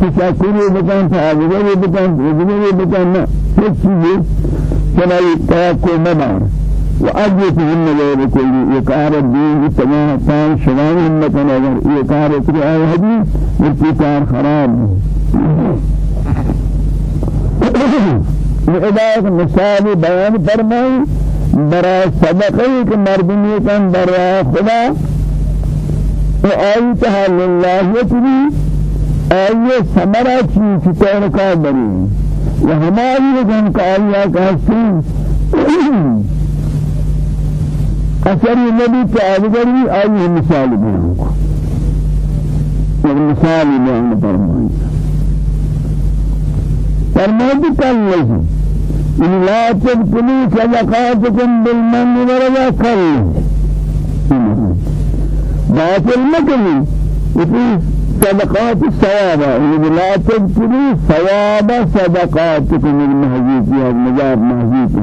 تشکری بکن تعبیری بکن تجمیری بکن نه هیچ چیزی چنایی توقع مدار و اجیتهم غیر کلی اقار الدین تمام تان شوان اگر اقار کری آئے حدیث ملکی کار خراب. یہ مثال بیان فرمائی برا صدقه که مردمی برا خدا. و آئی تها لله یتنی آئی سمرا چی چطور کار بری۔ و ہماری جن کا آئی کہتے اثری نبی تعالی آئی مثال بیان کو مثال بیان فرمائی۔ فرمائی کل إن لا تبطلوا صدقاتكم بالمن والذكر باطل مكني وفي صدقات الثواب. إن لا تبطلوا ثواب صدقاتكم المهزيت يا المجاب مهزيت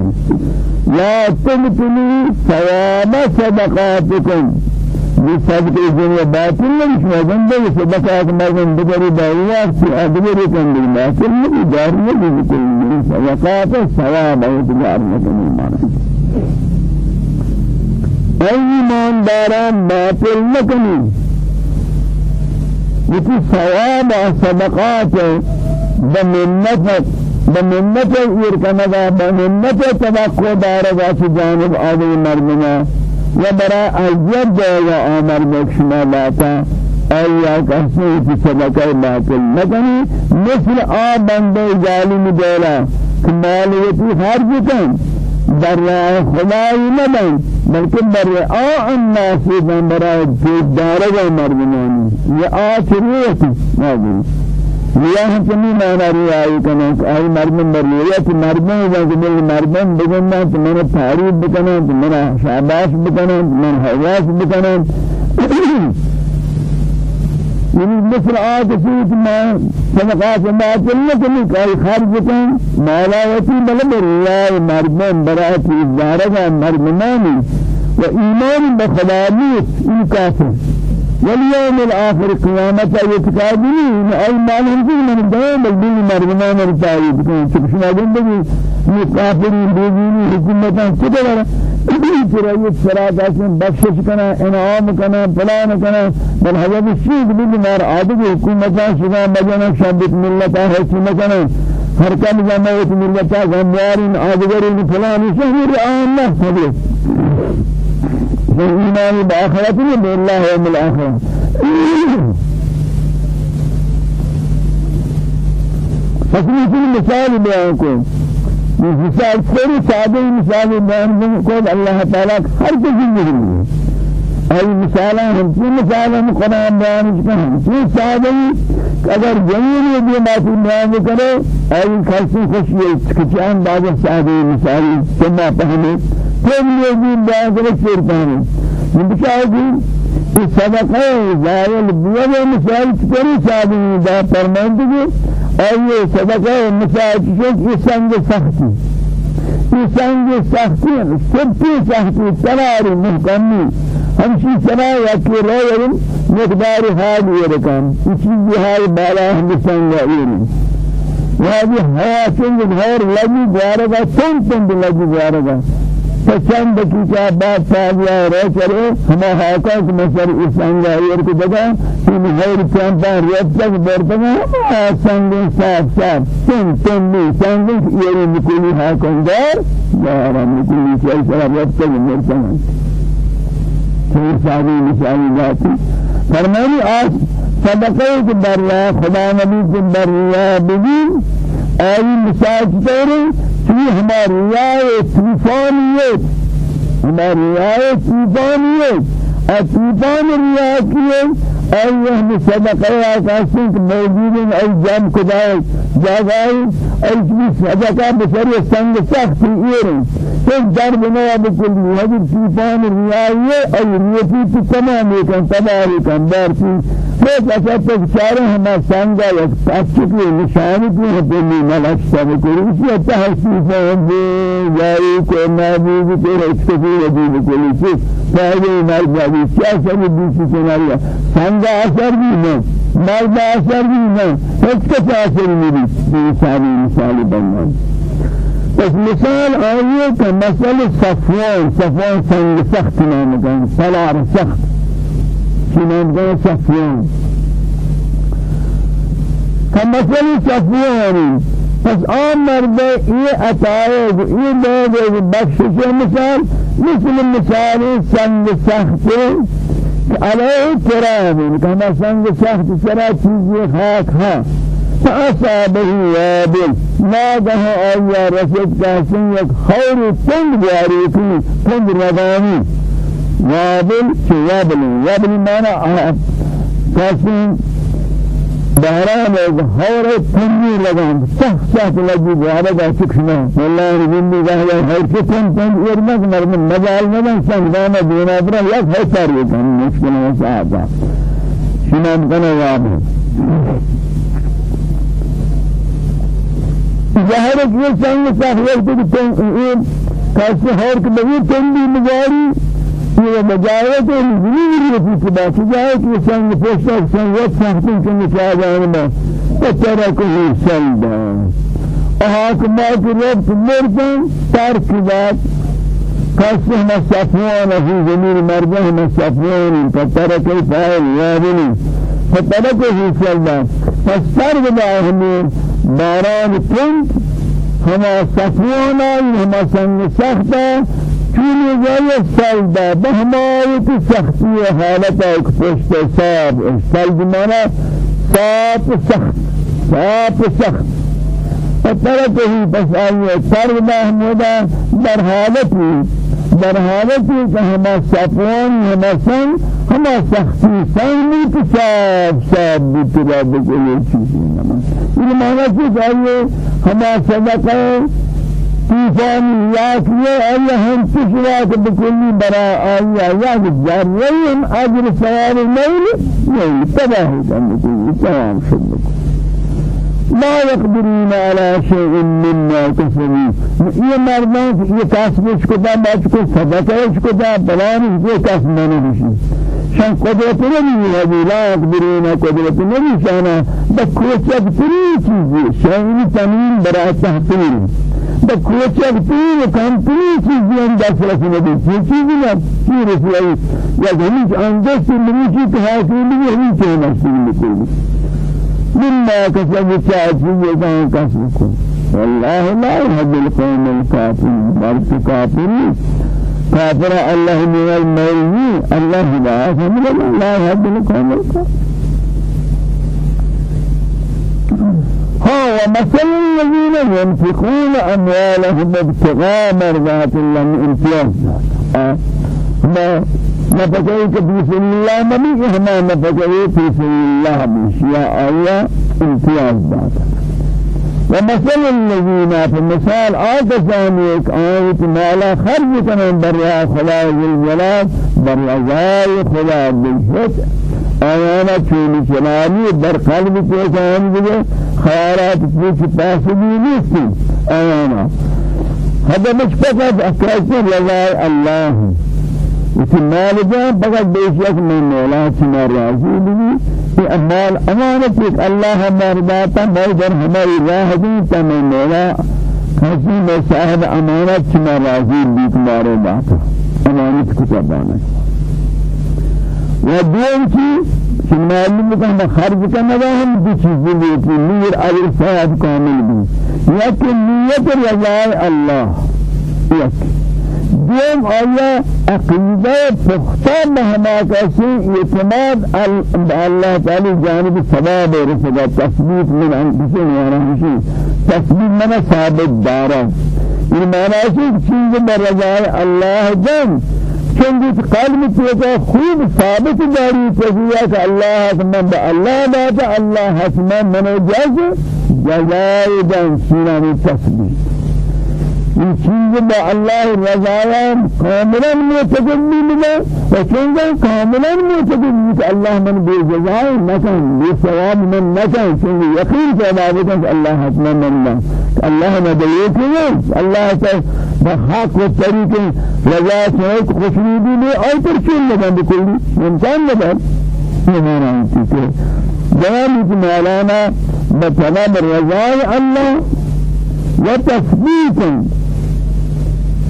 لا تبطلوا ثواب صدقاتكم. بسبب الدنيا باطل ليش ما سبكات ما جنبه بدري بايات في أدبر كان باطل ما دار ما بيقول سبكات ثواب أو تجار ما كان ما أي من داران باطل ما يكون ثواب صدقات بمنة بمنة يركنا بمنة تبقى دارا في جانب آدم مرمنا و برای اجر جایگا آمر بکشما لاتا. آیا کسی کی صدقه باطل نکنی؟ مثل آب بنده ظالم دولا که مالیتی خرج کن در راه خدای نبن بلکه در راه الناس برای دارگا مردمانی یا آچریتی نبی ریا ہم چنی مانا ریا آئی کنا آئی مردم بر ریا تو مردم جا کہ میرے مردم بگنا تو میں تعریف بکنا تو میں شاباش بکنا تو میں حواس بکنا یعنی مثل آت سیت ما صدقات ما چلنے کنی کائی خارج کن مالاوتی بل بر ریا مردم برات ازدارگا مردمانی و ایمان بخدانیت این کافر واليوم الآخر قيامة يتكادني أي مال هم من الدوام الدين مرغمان رتاعي بكون شكشنا جندگي مقافرين بيجيني حكومتا كده ترى سرات اسم بخشش كنا انعام كنا فلان كنا بل هذا الشيء بيجي مار عادي حكومتا شغا مجانا شابت ملتا ہے كنا ہر کام جامعہ ملتا غموارین آدگرین فلان شهر آن الله بالإيمان بآخرة بالله يوم الآخرة. فسنی کی مثال بیان کو مثال سری سادہ مثال بیان کو اللہ تعالی ہر کسی نہیں أي مثالا هم؟ في مثالا قرآن بيان كان في سادة اگر جميل يدي ما في بيان كره أي خاص خوشي كتيان بعض سادة مثال كما فهمه كم يدي بيان كره كير فهمه من بشاهدين الصدقة زائل بيان مثال كره سادة دا فرمان تجي أي صدقة مثال كره سنگ سختي سنگ سختی سبتی سختی سراری محکمی ہمشی سنا یا کہ رویم مقدار حال یہ رکھم چیز حال بالا ہم سنگا یہ وادی ہوا چنگ گھر لگی دوارگا چند چند لگی دوارگا چند دقیقہ بعد سالیہ رہ چلے ہما حاکا کہ مصر اسانگا یہ کو جگہ ان غیر چند پان ریت تک برتگا سنگ صاف صاف چند چند سنگ یہ نکلی حاکم دار یا رب نکلی چل چل ریت تک چه ساری مثالی ذاتی فرمانی آس صدقه که بریا خدا نبی که بریا بگیم آئی مثال چطوری چی ہماری ریا طوفانیت ہماری ریا طوفانیت اور أيه بصدقة كاسين موجودين أي جام كداي جاغاي أي صدقة بسرية سنگ سخت إيرن كل ضرب نوا بكل هذه سيفان الرياية أي ريتي تمام كان تباري كان دارتي بس أسد تشاره هما سنگا يكتشف نشاني في هذه ملاك سبكري إيش يتحسيفان جاي كنا بيجي كنا إكتفي وجود كل شيء فهذه ما يجري سياسة بيجي سيناريو سنگ اثر بھی نہیں مال باثر نہیں اس کے تاثر ملی یہ مثال بنان بس مثال آئیے کہ صفوان صفوان سنگ سخت نام کہیں سلار سخت کی نام کہیں صفوان کہ صفوانی پس آن مرد یہ عطائے یہ دے بخشش مثال مثل مثال سنگ سخت علیه تراب كما سنگ سخت سرا چیزی خاک ها. فأصابه وابل ما ده آیا رسد کاسن یک خور تند کی تند رگانی وابل چه وابل وابل مانا کاسن ایک ہور تنی لگان سخت سخت لگی بہارا دا چکشنا والله رجلی گاہیا ہر کے تن تن ارمک مرم مجال مدن سنگانا دینا برا یک ہے تاری کن مشکل ہے صاحبا شنام کنا یاد ہے ظاہر ہے کہ سنگ سخت وقت تن کیسے ہور کے بغیر تن بھی مجاری یہ مجاہد ہے زمین رفی کی بات جائے کہ سنگ پوشتا سنگ وقت سنگتن کے نشاہ جانے میں فترکه سلبا احاکما کی مردن ذات کسی ہم صفوان فی زمین مرجع ہم صفوان فترک فائل یابنی فترکه سلبا پس ترک دا ہمیں باران کنت ہما صفوان ہما سنگ چونی جای سلدا بهمایت سختی حالت ایک پشت صاحب سلد مانا صاف سخت صاف سخت فترته بس آئیے سر محمودا در حالتی در حالتی کہ ہما صفوان ہما سن ہما سختی سن نیت صاف صاف بیترا بکلی چیزی نمان یہ معنی چیز آئیے ہما طوفان یاکیه آیا هم تشراك بكل براء یا جاریم اجر سوار المیل نہیں تباہی کرنے کی تمام شد لا يقدرون على شيء مما كسبوا یہ مردان یہ کاسبش کو دا بچ کو صدقہ کو دا بلان کو کس منی بشی شان قدرت نہیں ہے لا يقدرون قدرت نہیں شانا بکوچ تری چیز شان تمیم برا تحقیر به کوچک تیر کم تیر چیزی هم دست رسونه دی چی چیزی نه چی رسیایی یا همیش اندست که حاکمی بھی همیش چه نشتی میکنی مما کسب چاچی یکان کسب کن والله لا يهدي القوم الكافرين بل كافرين كافر الله من المولي الله لا يهدي القوم الكافرين ها ومثل الذين ينفقون أموالهم ابتغاء مرضات الله امتياز ما نفقه في سبيل الله بيه ما نفقه في سبيل الله بشياء الله امتياز ذات ومثل الذين في مثال آتسان یک آیت مالا خرج کنن بریا خدا ذل بریا خدا بالحج آیانا چونی چنانی در قلب پیشان دیگه خیارات پیش پاسدی نیستی. آیانا. هذا مش فقط أكرت رضا الله وفي مال جان فقط بيشيك من مولا سنا راضي بي في أمال أمانتك الله مرضاتا موجر هماري راهدين تمن مولا. كسي صاحب أمانت سنا راضي بي تمارے باتا. أمانت كتابانا و دوم کی کہ معلوم کہ خرج ہے ہم دو چیزیں لیتی نور اور ارشاد کامل رضا اللہ یک. دوم آیا عقیدہ پختہ مہما کسی اعتماد اللہ تعالی جانب ثواب رسول تثبیت من انفسهم و رحمشی تثبیت من ثابت دارا یہ معنی ہے کہ چیز برضائے اللہ جان چنگی قلب تیجا خوب ثابت داری تجیہ کہ اللہ حسمان با اللہ باتا اللہ حسمان منو جز جزائی دن سینانی تسبیح این چیز الله رضایان کاملا معتقدی میده و چونکه کاملا الله من بی جزای نکن من نکن چونکه یقین پیدا که الله حتما من الله الله مدلیتی الله تا بحق و طریق رضا چونک خوشنودی لی آی پر چون نکن بکلی امکان یہ مانا ہے کہ جواب مولانا رضاء الله وتثبيت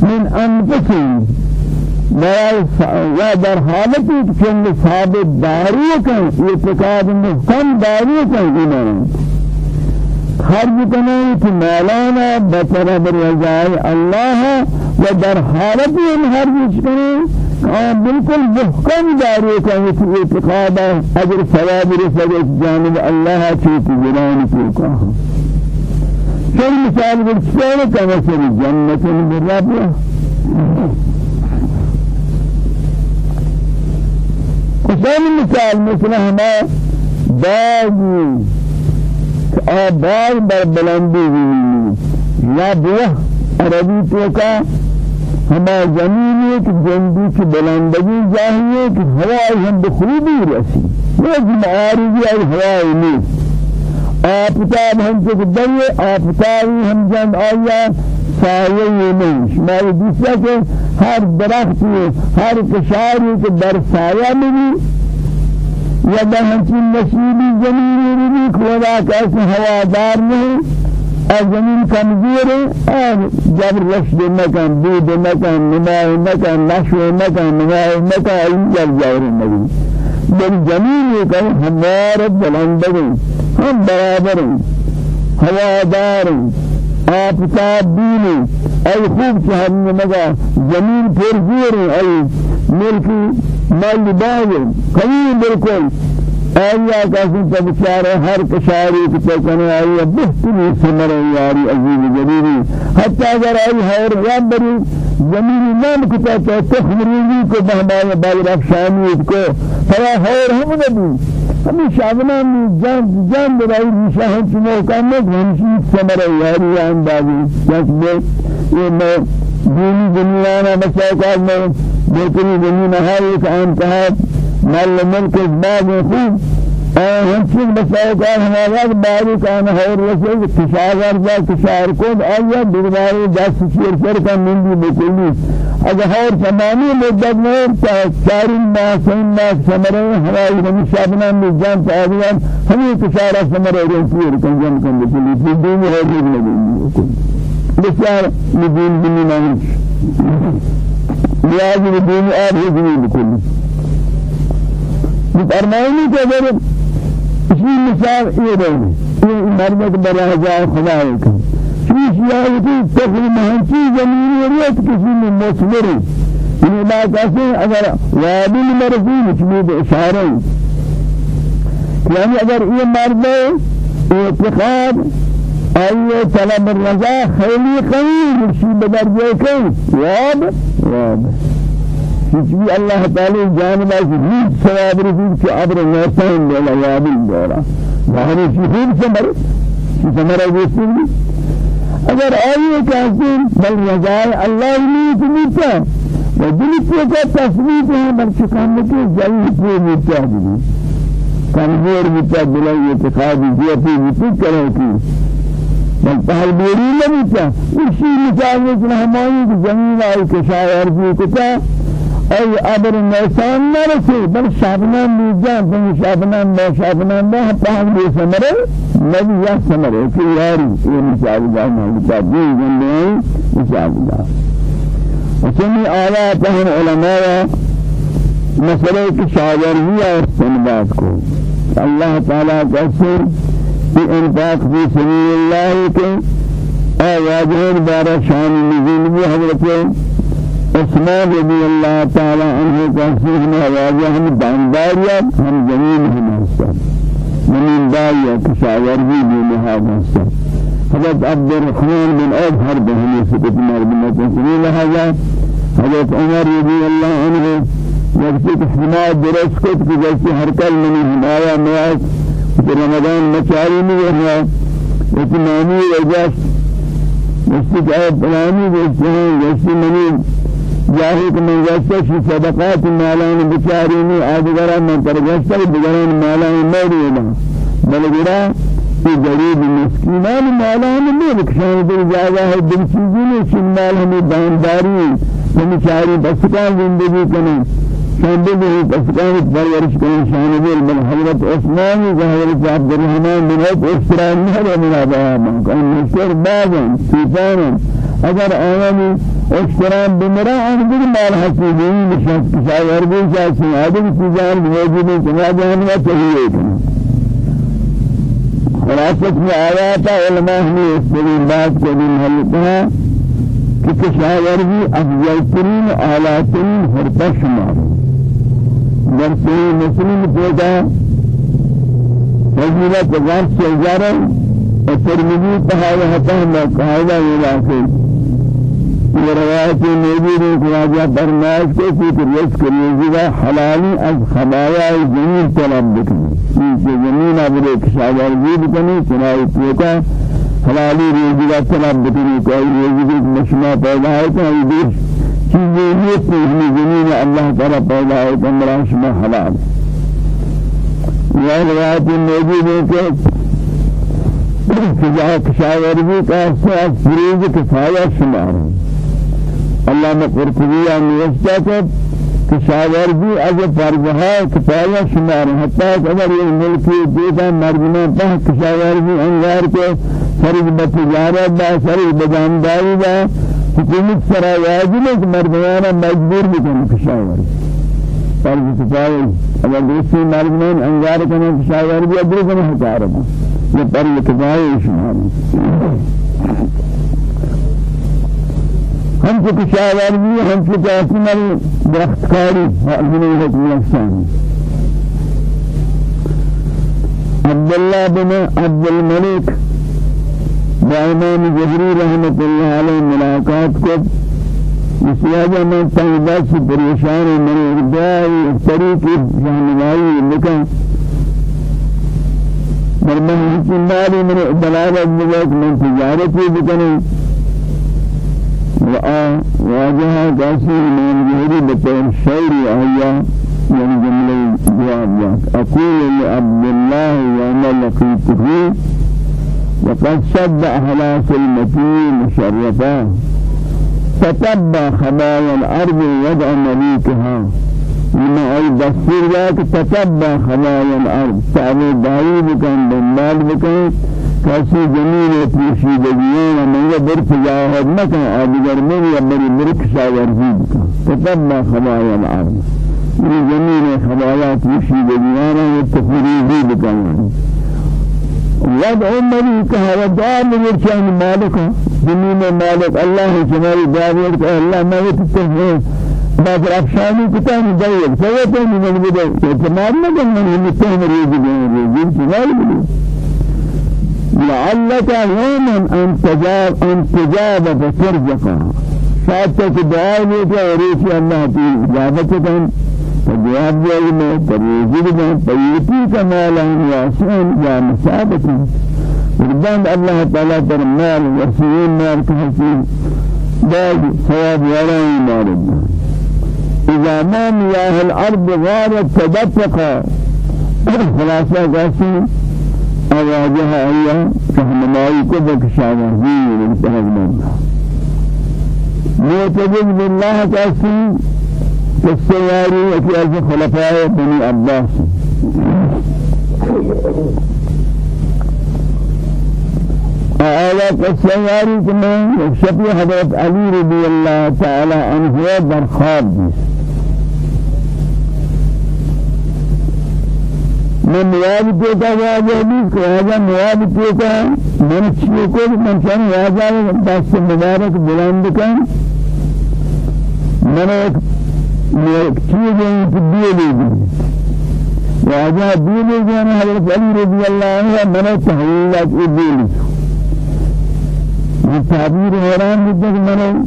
من أنفسهم. و در حالتی که ثابت داری کن اعتقاد محکم داری کن ایمان. خرج کنه که مولانا بطرف رضای الله و در حالتی هم خرج کنه آن بالکل محکم داری کنه که اعتقاد اجر ثواب رسد جانب الله چیتی جنان کو چون مثال بلسان كمثل جنة من ربها. مثال مثل هما باغی آباد بر بلندی یا بوه عربی تو کا ہما زمین ایک جندی کی بلندگی جاہیے کہ ہوائی ہم بخوبی رسی. یہ معارضی آی ہوائی نہیں آفتاب ہم سے دنیا آفتابی ہم جن آیا سایه نہیں شماری دوسرا کہ ہر درختی ہر کشاری کے در سایہ ملی یا در ہمچین نصیبی زمینی بھی کھوڑا کیسے ہوادار نہیں اور زمین کمزور ہے اور جب رشد مکان دود مکان نمائی مکان نشو مکان نمائی مکان جب جاور نبی بل زمین یہ کہ ہمارا بلند ہم برابر ہوادار آفتاب دینی ای خوب که هم مگا زمین پر زیر ای ملکی مال باغ قوی بالکل. آیا کسی بچاره هر کشاری که تکنه آیا بهتری ثمر یاری عزیز جلیلی حتی اگر ای هر یاد بری زمینی نام کتا تو تخمریزی کو بہمایا باغ رفشانی کو فلا هر هم نبی. ہمیں شاہدنا میں جان جان برائی نشاہن چمو کامنے ہمشی سمر یاری اندازی جس یہ میں دینی دنیا میں مسائل میں بہتری دنیا میں ہے ایک انتہا مال ملک بعد خوب همچین مسائل کار ہمارا باری کان ہے رسول کشاور جا کشار کو آیا دیواری دست شیر سر کا مندی بکلی اگر ہر تمامی مدت میں چاری ماہ سین ماہ سمرے ہوائی ہمی شابنا میں جان تعالیان ہمیں کشارہ سمرے رسول کن جن کن بکلی دین ہے دین لگی بسیار مدین بنی نامش نیازی دین آب ہی بکلی فرمائنی کہ اگر اسی مثال یہ رہے یہ مرمت بلا جائے خدا ہے چیز یہ کہ تقل مہنچی زمین ریت کسی میں مصبر ان بات ایسے اگر وابل مرضی مجمود اشارہ یعنی اگر یہ مرد اعتقاد. أي طلب الرجاء خيلي قوي مرشي بدرجة كي واب واب بھی اللہ تعالی جانب از ہیچ ثواب رسید کہ عبر نرسان دولا یابل دولا ظاہری شہید سمر سمر رسید اگر آئیے کہتے بل رجائے اللہ نیت نیتا و دلتی کا تصویت ہے بل چکان کے جلی پو نیتا بھی کمزور نیتا بلائی اعتقادی جیتی نیتی کرے کی بل پہل بیری نبیتا اسی مثال میں ہماری زمین آئی کشاور بھی کتا أي أبر النسان نرسي. بل شابنا ميجان بل شابنا ما شابنا ما. پاک دي سمره نبي يا سمره في ياري. یہ مثال جانا کتاب دی جننے مثال دا وسمی آیات ہیں علماء. مسئلے کی شاگردی اور استنباط کو. اللہ تعالی کیسے کہ انفاق فی سبیل اللہ کے آواجین بارہ شان نزول بھی حضرت عثمان رضی اللہ تعالی عنہ کا سیخنا واضح ہم دانداریات ہم زمین ہم حصہ زمین داریا کشاورزی بھی لحاظ حصہ حضرت عبد الرحمن بن عوف ہر بہنی سکت مرمت سنی لہذا حضرت عمر رضی اللہ عنہ نفسی حمایت درست کت کہ جیسے ہر کل منی میاس رمضان مچاری نہیں رہا۔ لیکن نامی وجہ مستق عیب پلانی جیسے منی جاهی که من جسته شی صدقات مالان بچارینی آدگرا من ترجسته بگران مالان موریدا بلگرا کہ غریب مسکینان مالان ملک شان دل جاگا ہے دل چیزی نے چن مال ہمیں دانداری ہمیں چاری بسکان زندگی کریں شان به اسقان پرورش کرنے شان به بل حضرت عثمان حضرت عبد الرحمن بن عوف احترام نہ من ابا من كان مشر بعضا سيفان اگر آیانی احترام بمرا ان بھی مال حسیبی نشاط کشاور بھی جاسی آدم چیزان موجود ہیں جنا جاننا چاہیے خلاصت میں آیات علماء نے اس بات کو بھی محل کہ کشاورزی افضل ترین اعلیٰ ترین حرفہ شمار در صحیح مسلم پیدا فضیلت غار سے ہزارہ اور حتہ قاعدہ علاقے روایت موجود ہے کہ راجہ برناش کو فکر رس کریے حلالی از خبایا زمین طلب بکنی۔ یہ زمین ابرے کشاورزی بکنی چنائی پیتا حلالی روزی طلب بکنی کوئی روزی کی مشما پیدا ہے تو یہ دیر چیزیں یہ پوچھنی زمین اللہ تعالی پیدا ہے تو مرا شما حلال۔ یہ روایت موجود ہے کہ فجاء کشاورزی کا أساس فروز کفایہ شمار اللہ نے قرطبیہ نوشتا کہ کشاورزی از فرضها کفایہ شمار حتی اگر یہ ملکی دیتا مردمان پہ کشاورزی انگار کے فرض بتجارت با فرض بدانداری با حکومت سرا واجب ہے کہ مردمان مجبور بکن کشاور فرض کفایہ اگر دوسری مردمان انگار کرنے کشاور بھی ادرک نہیں ہٹا رہا یہ فرض کفایہ شمار ہم کو کشاور بھی ہم کو کافی درختکاری حاضر حکم احسان عبد الله بن عبد الملك بإمام جبري رحمة الله عليه ملاقات کو اس وجہ میں تنگا سے پریشان من ارجائی طریق رہنمائی لکھا مرمن حکم مالی من دلالت ملک من تجارتی بکنی واجہ قاسم امام جبري بطور شعری آیا يعني جملة جواب أقول لعبد الله وأنا لقيته وقد شد أهلاك المتين مشرفا فتبى خبايا الأرض وضع مليكها لما أي دستور ذاك تتبع خبايا الأرض. تعبي داري بكن بمال بكن كاسي جميل يتوشي دجيان من يبر تجاهد مكان آدگر من يبر برك شاورزي بكن تتبع خبايا الأرض. من جميل خبايا توشي دجيان يتفريزي بكن وضع مليكها ودعا من مالك زمين مالك الله جمال داوود الله ما يتتهم بعد أفشاني كتان داوود. فوتين من البدء اعتماد ما كان من المتهم ريجي ريجي جمال بدو لعلك يوما أن تجاب أن تجاب فترزق شاید تک دعا نہیں کہ اور اللہ کی اجابت فجواب تریزی میں پیتی کمالا واسعن یا مسابت ربان الله تعالى در مال وسيين مال كحسين باقي ثواب ولا مال. إذا ما مياه الأرض غارت تدفق. خلاصة قاسم أواجها أيها كهنمائي كبك شعبه من الله معتجد بالله قاسم كالسياري وفي ألف خلفاء بني عباس. آيات السياري كما شفي حضرت علي رضي الله تعالى عنه در خواب من مواد پیتا واجہ بھی کہ هذا مواد پیتا من چیئے کو من چاہنے واجہ دست مبارک بلند من ایک چیزیں تبدیلی دی واجہ دیلی جانا حضرت علی رضی اللہ عنہ من تحویلات ادیلی یہ تعبیر حیران مدد من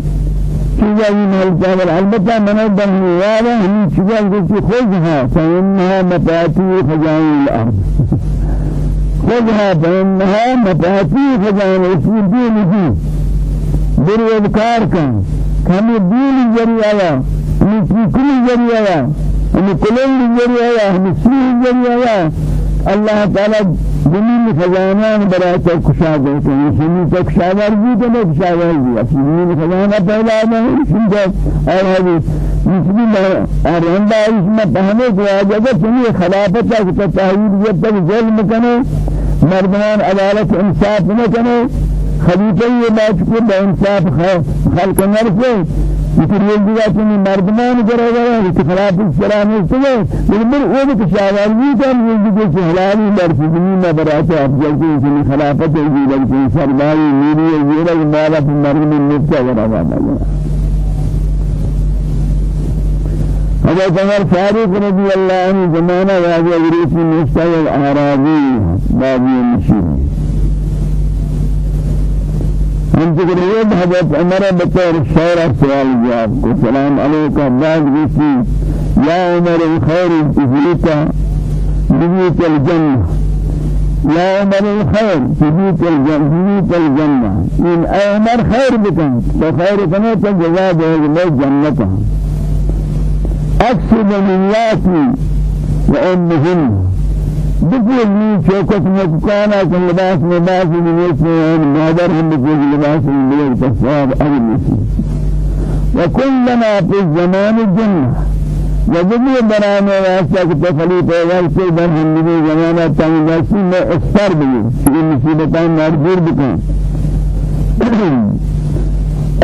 چیزا یہ محل البتہ من دنیالا ہمیں چیزا جسی خذها فإنها مفاتيح خزائن الأرض خذها فإنها مفاتيح خزائن اسم دین دی بری اذکار کن کمی دین جریعہ من كل جريا من كل جريا من سوء جريا الله تعالى زمین خزانان برای تو کشا دیتے ہیں زمین تو کشاور بھی تو نہیں کشاور بھی زمین خزانہ پیدا نہیں سمجھا اور ہے مثل ما أرندا اسمه بهمه جواجه چنی خلافت کا تحویل جب تک ظلم کنے مردمان عدالت انصاف نہ کنے خلیفہ یہ بات کو انصاف خلق لیکن یہ دیگا چنی مردمان کرے گا کہ خلاف السلام ہے لیکن من وہ بھی شاوال بھی کام یہ دیگا کہ حلالی مرسی زمین میں براتے افضل کی چنی خلافت ہے لیکن سرداری میری زیرہ مالا في مرد من نفسه ورابا حضرت عمر فاروق رضي الله عنه زمانہ واجہ غریب من نشتہ الاعرابی بابی مشیر ذکر یہ حضرت عمر بطور شعر سوال جواب کو سلام علیکہ بعد گسی یا عمر الخير تفلیت بنیت الجنة. يا عمر الخير تبيت الجنة تبيت الجنة. إن عمر خير بكم فخير كنت جزاء الجنة. أكثر منياتي وأمهن. بقول لي شوكت مكانا كل لباس لباس اسمه مادر هم بقول لباس من بلد تصواب أهل وكلنا في الزمان الجنة. وجميع برانا واسطة كتفلي پیغال سے در ہندگی زمانہ تنگاسی میں اختار بھی کہ مصیبتان مجبور بکن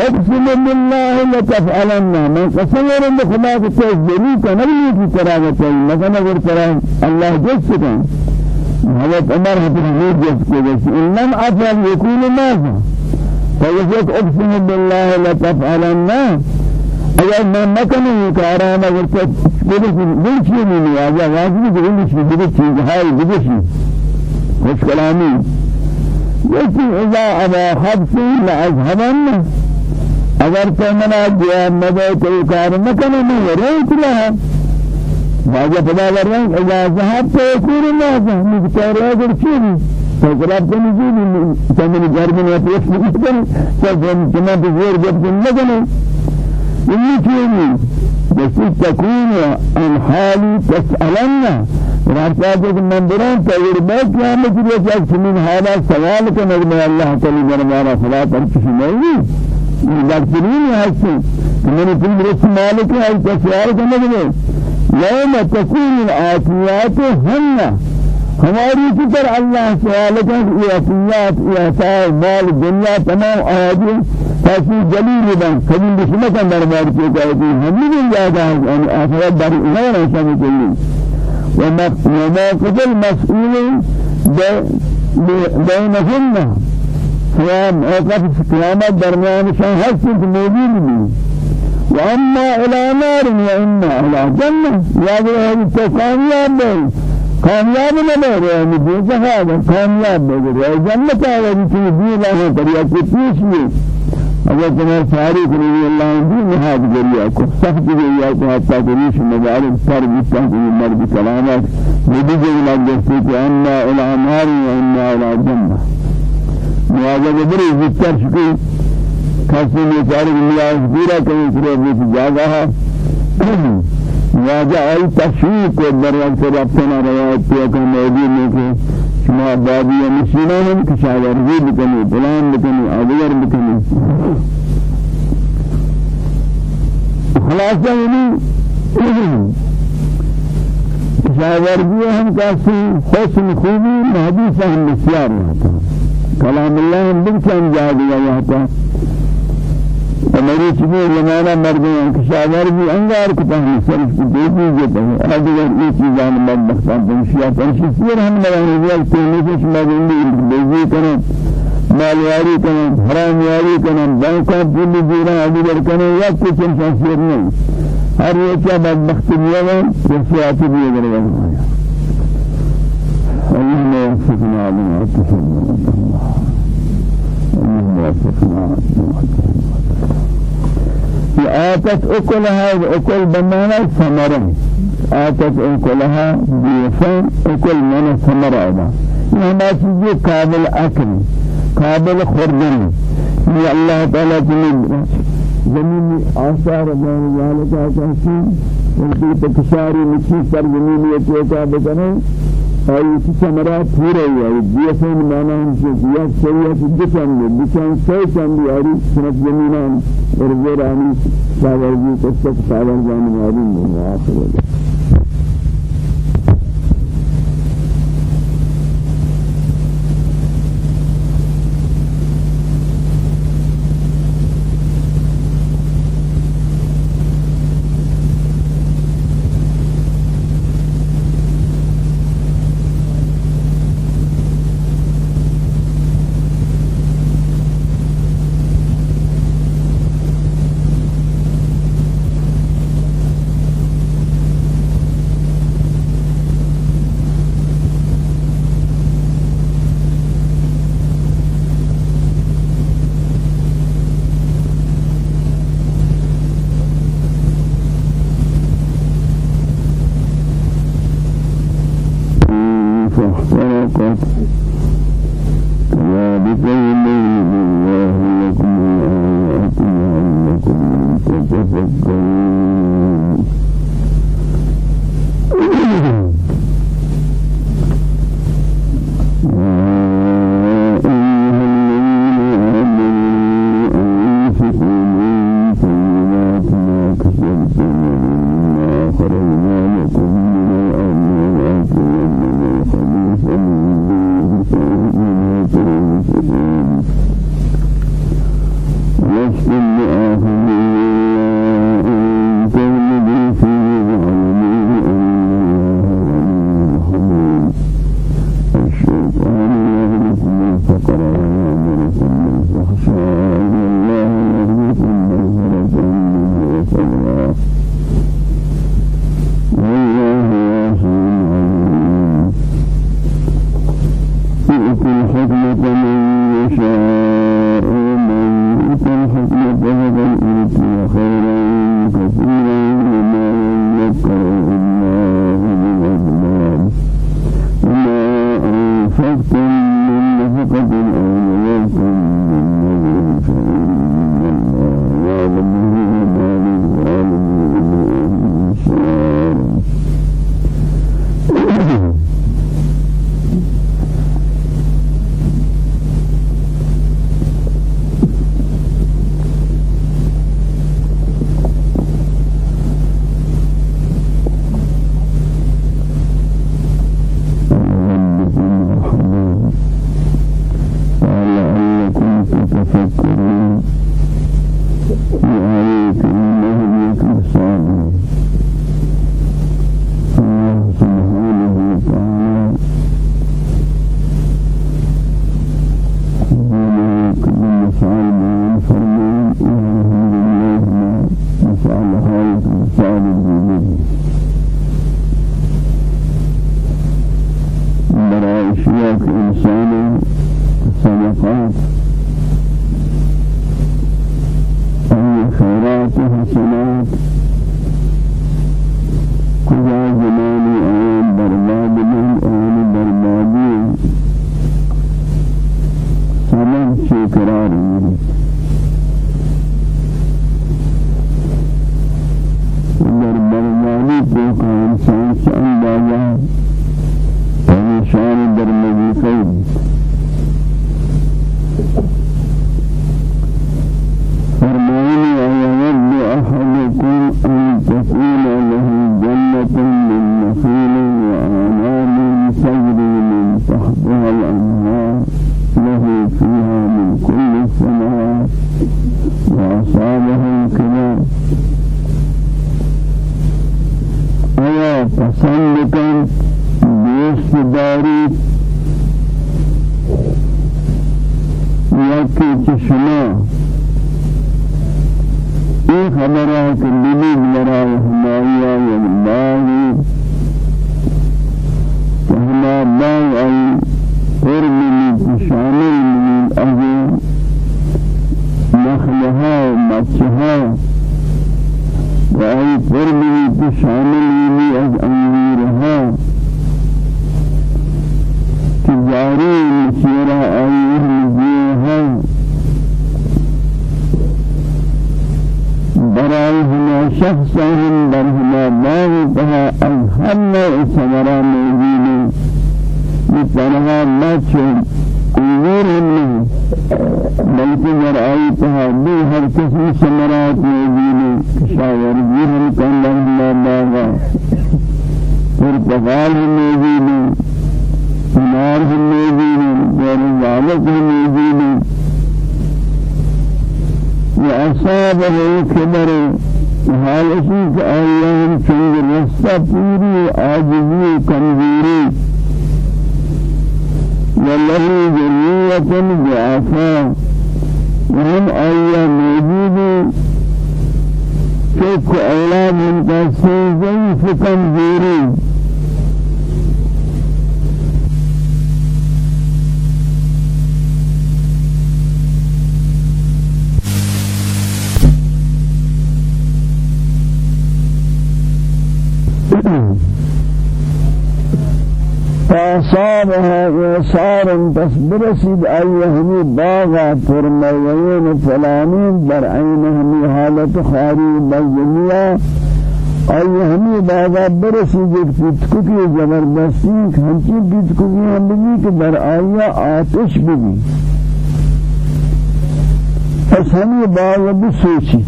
أقسم بالله لتفعلن من قسم رب خدا کو تجلی کنی کی کراوت ہے مثلا کرا الله جس کا حضرت عمر حضرت جس کو جس إن لم أفعل يكون ماذا؟ فيجب أقسم بالله لتفعلن اگر میں نہ کارا اگر تو بڑی بڑی چیز نہیں ہے یا واجب ہے چیز بڑی چیز ہے چیز خوش إذا أبا حبس لأذهبن. اگر تو منا جواب نہ کوئی کار نہ کرے میں روت رہا واجہ پتا کر رہا ہوں اذا ذهب تو يكون الناس مختار اگر چیز فقرات کو نہیں تمہیں گھر میں پیش نہیں کریں سب جمع بزور جب نہ کریں یہ چیز بس تكون عن حالي تسألنا راتب المنبران تجربات يا مجرد من هذا سوال كان الله تعالى جل فلا تركش نہیں مذكرين هستي من في رس مالك هاي تسوال كنا بني يوم تكون الآتيات هن ہماری فکر اللہ سوال کا یاسیات یاسا مال دنیا تمام آدی تاسی جلیل بن کبھی دشمن کا دربار کے جائے ہم بھی یاد ہے آخرت در غیر ایسا کوئی وموقف المسؤول بينهن قيام اوقات قيامت درمیان شان هست موجود بھی واما إلى نار واما إلى جنة یاد رہے تو کامیاب ہے کامیاب نہ رہے ہیں جو جہاں کامیاب ہو گئے جنت ہے کہ دی اللہ دریا کو پیچھے اگر تمہارے فاروق رضی اللہ عنہ نہاد گریا کو سخت گریا کو حتی کہ ریش مبارک سر بتا کہ مرد کلامات نبی جو لگتے کہ اما إلى نار واما إلى جنة مواجهه بری زیادتر شکی کسی بیچاره نیاز پورا کنی سر بیت جاگا ہے مواجهه ای تشویق کو در وقت رفتنا روایت کیا کہ موجود ہے کہ شما بابی نشینان ہیں کہ شاورزی بکنی بلان بکنی آدگر بکنی. خلاصہ یعنی شاورزی ہم کاسی حسن خوبی محدیث ہم بسیار رہتا ہے كلام الله بالكم جاء دیا یہاں ہماری چیزیں زمانہ مردوں کشاور بھی انگار کو پہنی صرف کی دے دیجئے ہے اگر یہ چیزان بدبختان پنشیا پنشی سیر ہم لگانے دیا کہ نیچے شما زندگی بیزی کریں مالیاری کریں حرام یاری کریں بینکوں پولی دیران اگر کریں یا کچھ انسان سیر نہیں ہر یہ وفقنا لما تحب الله اللهم وفقنا. لما آتت أكلها أكل بمعنى ثمرة. آتت أكلها بيفا أكل من ثمرة أيضا. ما چیزی قابل أكل قابل خوردن یہ اللہ تعالیٰ کی زمین آثار ذالک آتا ہے کہ ان کی تکشاری مچی سر زمین یہ بکنے أي ثمرة پورا ہے دیسن مانا ہم سے یا سیت دچن دچن سیچن دیاری سنت زمینان اور زیرانی شاورجی قصت سالن جانب آرین آخر بتنها فأصابها إعصار بس برسد أيهمي باغا فرميين فلانين در عينهم حالة خاري بالدنيا أيهمي باغا برسد فتكوكي زبردستي هنچي فتكوكي هم بني كدر آية آتش بني بس همي باغا بسوچيت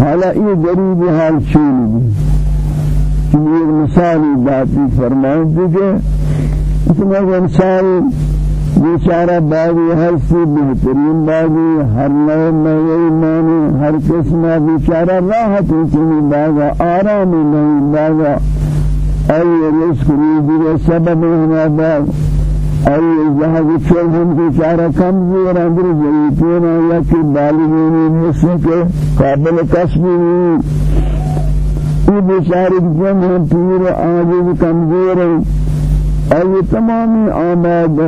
حالا إيه غريب حال چوني چنین مثالی باتی فرمائیں کہ اتنا انسان بیچارہ باغی ہر سی بہترین باغی ہر نئے نئے مانی ہر قسم بیچارہ راحت چنی باغا آرام نہیں باغا ای رزق روزی سبب ہنا باغ ای جہاز چل ہم بیچارہ کمزور اندر ضعیفین یا کہ بالغین مثل کے قابل کسبی یہ بیچارے جن ہیں پیر آجز کمزور ہیں ای تمامی آمد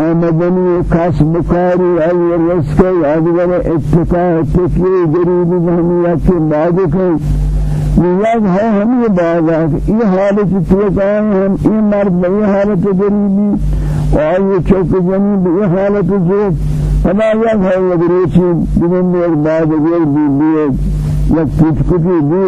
آمدنی کسب کاری ای رزق یادگر اتقاء تکیه گریبی بہمیت کے بعد کے نیاز ہے ہم یہ ہے یہ حالت توقعیں ہم یہ مرد یہ حالت غریبی اور یہ چوک جنی یہ حالت زوف ہما یاد ہے یہ گریچی دنوں میں ایک بعد یک کچھ کچھ بھی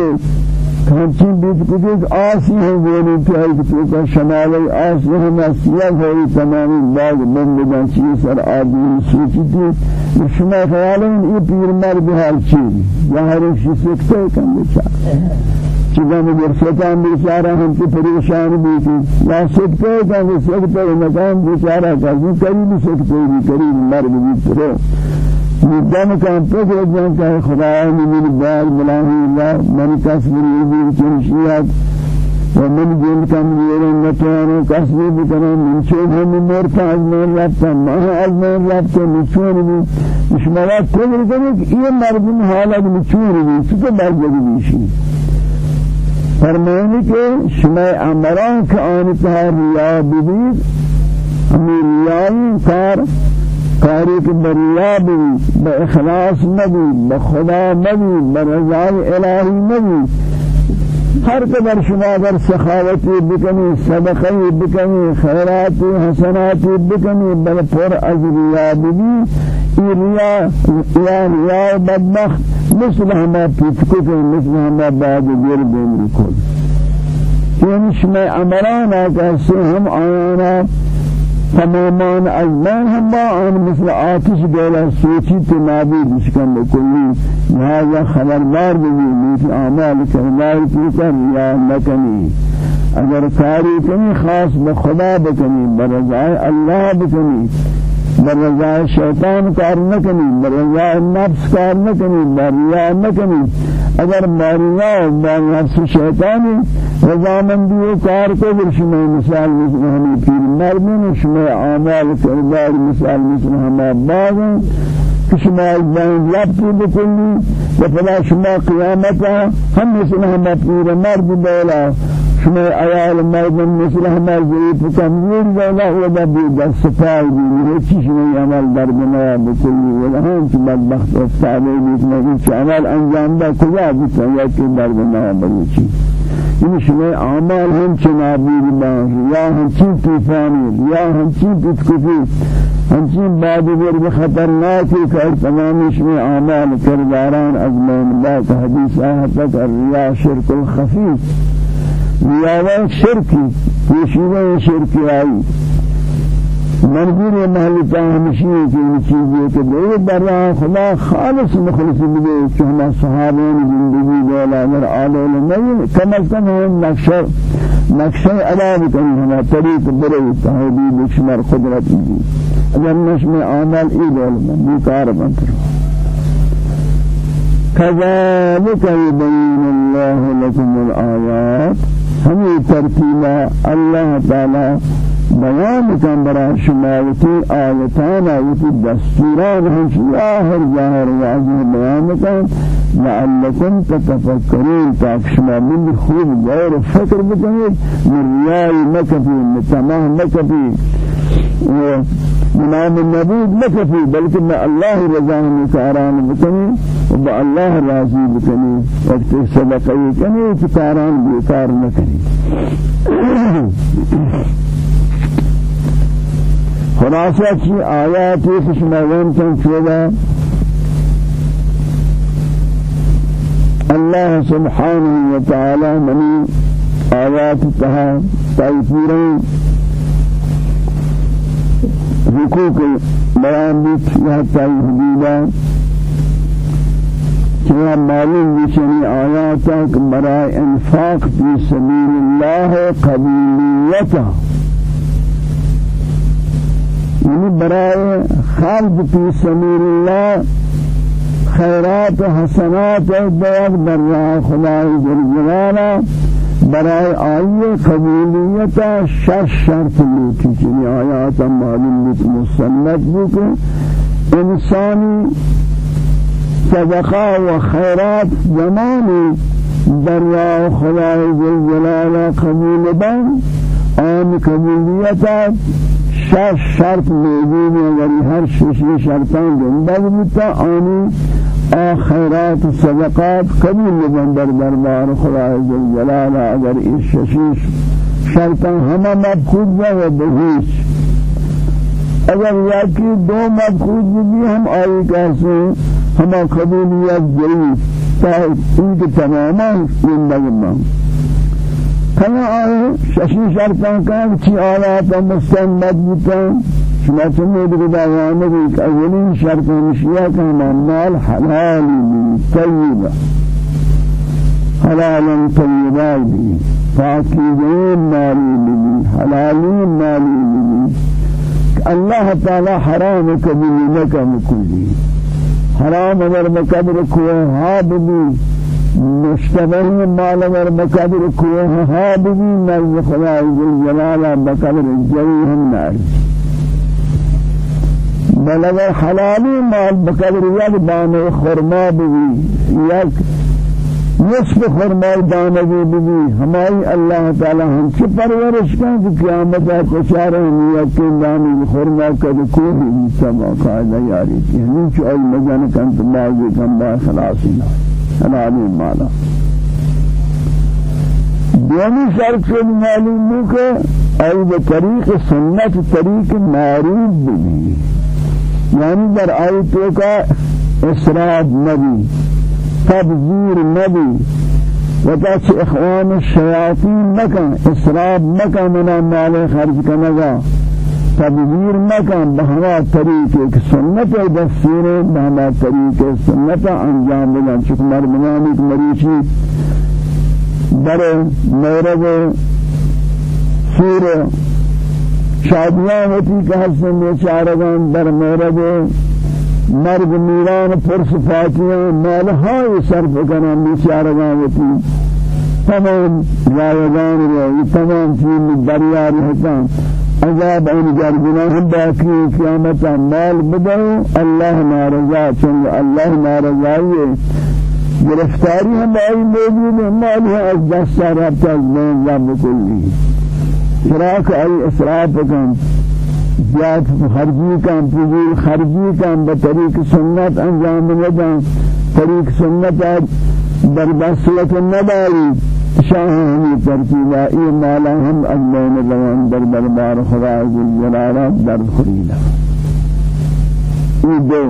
ہنچی بیت کچھ آسی ہے بولی پیائی کچھ کا شمال آسی ہم اسیہ ہوئی تمامی باغ بند جانچی سر آدی سوچی تھی۔ شما خیالیں یہ پیر مر بحال چیز یا ہر ایک شی کم بچار چیزاں میں برسطان بیچارہ ہم کی پریشان بھی تھی۔ یا سکتے کم سکتے مکان بیچارہ کسی قریب سکتے بھی قریب مر بھی پرو دم کان پکر جان کہ خدا من بال ملاہی اللہ من کسب ریزی چنشیات ومن جن کم لیرن نتوانو کسب بکنا من چوب ہم مرتا از من رفتا ماہ از من رفتا نچون بھی شمالات کبر کرنے کہ یہ مردم حالت نچون بھی سکے برگل بیشی فرمائنی کہ شمع عمران کا آنتها ریا ببید ہمیں ریائی کار کاری که بریا بی با اخلاص نبی الهی نبی ہر قدر شما در سخاوتی بکنی صدقی بکنی خیراتی حسناتی بکنی بل پر از ریا بی ریا یا ریا بدبخت مثل ہما پیتکت مثل ہما بعد گیر بین رکل یعنی شما عمران آکا سے ہم آیانا تمامان از من هم با آن مثل آتش گولا سوچی تو نابود بشکن بکلی خبردار بھی نیت اعمال کردار کر یا نکنی. اگر کاری کنی خاص بخدا بکنی. برضای اللہ بکنی. برضای شیطان کار نکنی برضای نفس کار نکنی بریا نکنی اگر ماریا و نفس شیطانی رضامندی کار کو برشمه مثال مثل ہمیں پیر مرمین شما اعمال کردار مثال مثل ہمیں باغ شما بین لبتی بکنی و فلا شما قیامتا ہم مثل ہمیں پیر مرد دولا شما عيال مردم مثل هما ضعيف كمزور ولا هو بدي دست پای بی چی شما عمل در بنا بکلی ولا هم که بدبخت افتاده بیت چه عمل انجام دا کجا بیت یا که در بنا بچی این شما اعمال هم چنابی باش یا هم چی طوفانی یا هم چی بتکفی هم چی بعد بر خطرناکی که تمام شما اعمال کرداران از من با حدیث آهت الریا شرک الخفیف نیاوان شرکی پیشیدن شرکی آئی۔ منظور محلتا ہمشی ہے کہ یہ چیز یہ کہ دے برا خدا خالص مخلص بدے کہ ہم صحابین زندگی دولا در آل علم کم از کم ہم نقشہ نقشہ ادا بکن ہما طریق برے تحویدی بشمر قدرت دی اگر نشم عمل ای دول بیکار بنتر كذلك يبين الله لكم الآيات هم ترتيب الله تعالى بیان کن برای شما وتی آیتان وتی دستوران هم ظاهر ظاهر واضح بیان کن لعلكم تتفكرون تاک شما من خوب غیر فکر بکنید من ریای مکفی متماه مکفی منام النبود مكفي بلکہ میں اللہ رضا میں کاران بکنی و با اللہ راضی بکنی وقت صدقی کنی تو کاران بیکار نکنی خلاصہ کی آیات خشماون تن چودا اللہ سبحانہ وتعالی منی آیات تہا تایفیریں حقوق بیان بیت یہ تائی حدیدہ کہ معلوم بشنی آیات برای انفاق فی سبیل اللہ قبیلیتہ یعنی برای خلق فی سبیل الله خیرات و حسنات بیاد برای خدای برای آیه قبولیت شش شرط لیتی چنی آیات معلوم بیت مسند بکن انسانی صدقه و خیرات زمانی برای خدای جلالا قبول بن آن قبولیت شش شرط ہے اگر ہر ششی شرطان زندہ بتا آنی آخرات صدقات قبول لبن در دربار خدا جل جلال اگر اس ششی شرطان ہما مبخود جا و بہیچ اگر یکی دو مبخود بھی ہم آئی کہتے ہما قبولیت جلی تا ان کے تماما زندگی کنا آئے ششی شرطان کان چی آلات مستند بودن شما دعوانه بید که اولین شرط مشیه که مال حلالی بی طیبه حلالا طیبه بی پاکیزه مالی بی حلالی مالی بی الله تعالی حرام کبھی نکم کلی حرام اگر مقدر کوه ها بی مشتبه مال ور بقدر کوه ها بی نزد خدای جل جلاله جوی هم ناری بل اگر حلالی مال بقدر یک دانه خرما بی یک نصف خرمای دانه بی ہماری اللہ تعالی ہم چھ پرورش کن کہ قیامت ہے کچار ہم یقین دانی خرما کد کوئی سما قاعدہ یاری کی ہم چھ آی مجان کن باغ کم با خلاصی. حلالی مالا. دومی شرط سے معلوم ہو کہ ای بطریق سنت طریق معروف بھی یعنی در آیتوں کا اسراد نبی تبذیر نبی. وتاچ اخوان الشیاطین مکن اسراب مکن من مال خرج کنگا. تبذیر مکن بہما طریقے کی سنت دستور بہما طریقے سنت انجام بدن. چک مردمانی کی مریچی در مورد سور شادیاں ہوتی کہ حسن بیچارگان در مورد مرگ میران پرصفاتیاں مالهای صرف کنن بیچارگان ہوتی تمام رایگان رہی تمام چیز دریا رہتا عذاب ان جرگنا ہم باقی قیامت مال بدو اللہ نارضا چون اللہ نارضائی گرفتاری ہم آئی موجود ہے مال ہے از دست رابطہ از بین رب کلی شراک آئی اسراف کن زیاد خرجی کن فضول خرجی کن بطریق سنت انجام ندن طریق سنت در بسلت نداری شاہ ہمی ترتیبہ ای مالا ہم اجلین روان در دربار خدا جل جلالہ در خریدہ ای دو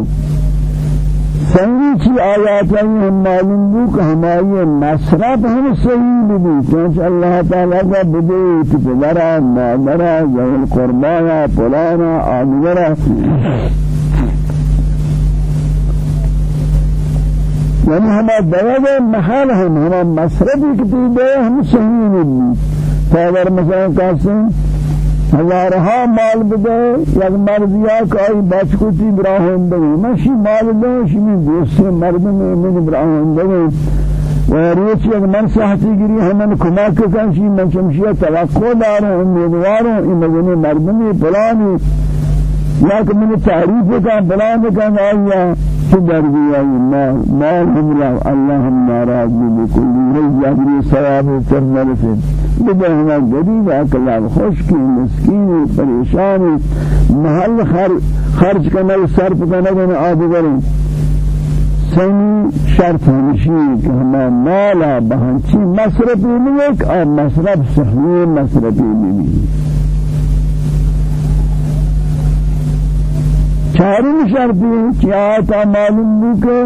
سنگی چی آیات ہیں ہم معلوم ہو کہ ہماری مصرف ہم صحیح بھی چونچہ اللہ تعالیٰ کا بدیت پدرہ مادرہ زہل قربانا پلانا آدگرہ یعنی ہما دوگ محل ہم ہما مصرفی کتی دے ہم صحیح بھی فادر مثلا کہتے ہیں ہزارہا مال بدے یک مرضیا کائی بچکوتی براہم دے مشی مال دے شمی دوست مرد میں من براہم دے و روچ یک من صحتی گری ہمن کمک کنشی من چمشیہ توقع داروں امیدواروں این مجنی مردمی پلانی۔ یا کہ من تعریف کا بلان کا کہ در دیا مال مال ہمرا اللہ ہم ناراض بکل یجری ثواب کرنے سے بدے ہم جدید اکلاب خوش کی مسکین پریشان محل خرچ کرنے صرف کرنے میں آدگر سنی شرط ہمشی کہ ہما مالا بہنچی مصرفی نہیں اور مصرف صحیح مصرفی نہیں چارم شرطی کہ آتا معلوم بھی کہ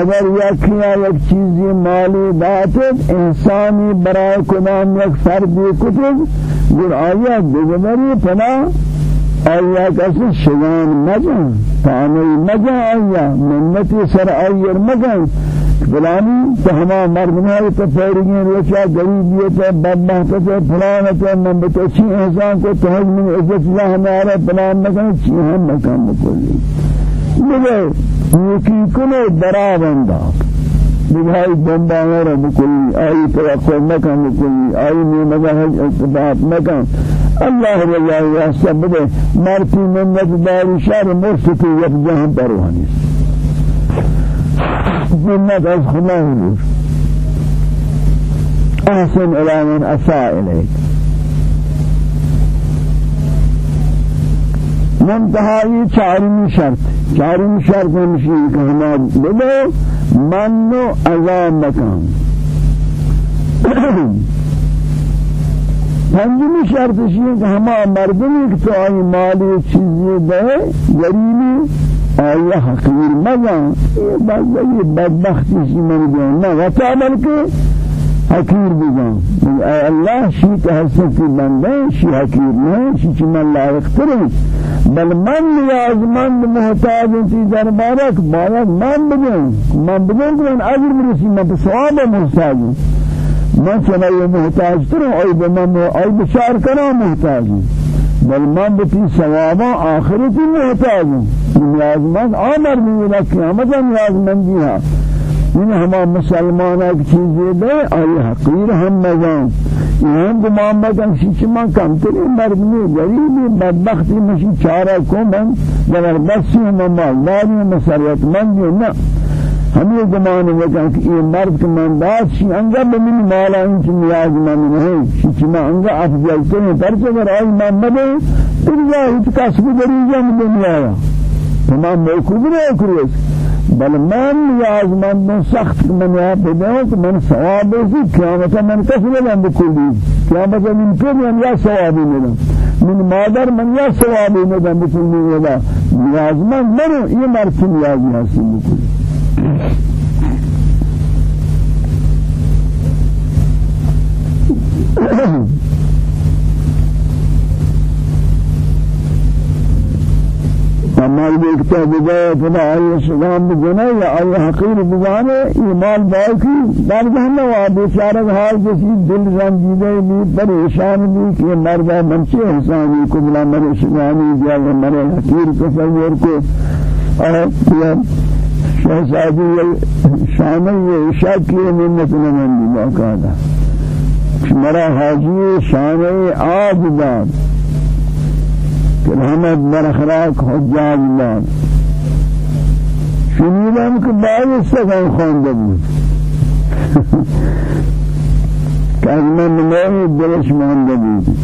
اگر یکیا یک چیزی مالی باتت انسانی برای کدام یک فردی کتب گر آیا بگبری پنا؟ آیا کسی شگان مجن تانی مجن آیا؟ منتی سر آیر مجن فلانی تو ہما مردمائی تو فیرگین رچا غریبیت بدبخت تو فلانت من بتوچی احسان کو تحج من عزت اللہ ہمارا فلان مکن چی ہم مکن بکلی مجھے یکی کنے درا بندہ بجھائی بندہ میرا بکلی آئی توقع مکن بکلی آئی میں مذہب اتباط مکن اللہ واللہ یا سبب مرتی منت داری شار مرسکی یک جہاں پروانی منت از خدا بود احسن إلى من اساء اليك منتهایی چارمی شرط چارمی شرط ہمشی کہ ہما بدو من و ازا مکان پنجمی شرط ہے کہ ہما مردمی کہ تو آئی مالی چیزی دے غریبی آیا حقیر مگن یہ بدبختی سی من بیان نہ وطا بلکہ حقیر بگن اے اللہ شی کا حسن کی بندے شی حقیر نہیں شی چی من لائق ترین بل من نیاز مند محتاج انتی دربارک باید من بگن من بگن کہ من عجر مرسی من بسواب محتاج. من چنائی محتاج ترین آئی بمن آئی بشار کنا محتاج. بل من بتی ثوابا آخرتی محتاج نیازمند آمر میلا قیامت نیازمندی ها این ہما مسلمان ایک چیزی دے آئی حقیر ہم مزان یہاں گمان مکن شیچ من کمتری مردمی غریبی بدبختی مشی چارہ کو من زبردستی ہم مالداری مسریت مندی نہ ہم یہ گمان وجہ کہ یہ مرد کے مندات شی انگا بمن مالا انچ نیاز من نہیں شی ما انگا افضل کرنے پر چگر آئی محمد دنیا ہیچ کسب دریجہ من دنیا. تمام موقوب نہیں کریس بل من نیاز من سخت من یا بدوں کہ من ثواب اسی قیامت من کسب لن بکلی قیامت من من یا ثوابی ملن من مادر من یا ثوابی ملن بکلی نیاز من من یہ مرد نیازی حاصل بکلی اما دیکھتا بجائے فلا آئی سلام بجنے یا آئی حقیر بجانے ایمان باقی در جہنم و بیچارت حال جسی دل رنجیدے بھی پریشان بھی کہ مردہ منچے حسانی کو بلا مرے شگانی دیا مرے حقیر تصور کو اور شہزادی شانه شکی منت نمندی باقاعدہ مرا حاجی شانه آب داد. کہ رحمت برخراک حجاج داد. شنیدم کہ بعض سکن خونده بود. کہ از من نمی دلش مانده بود.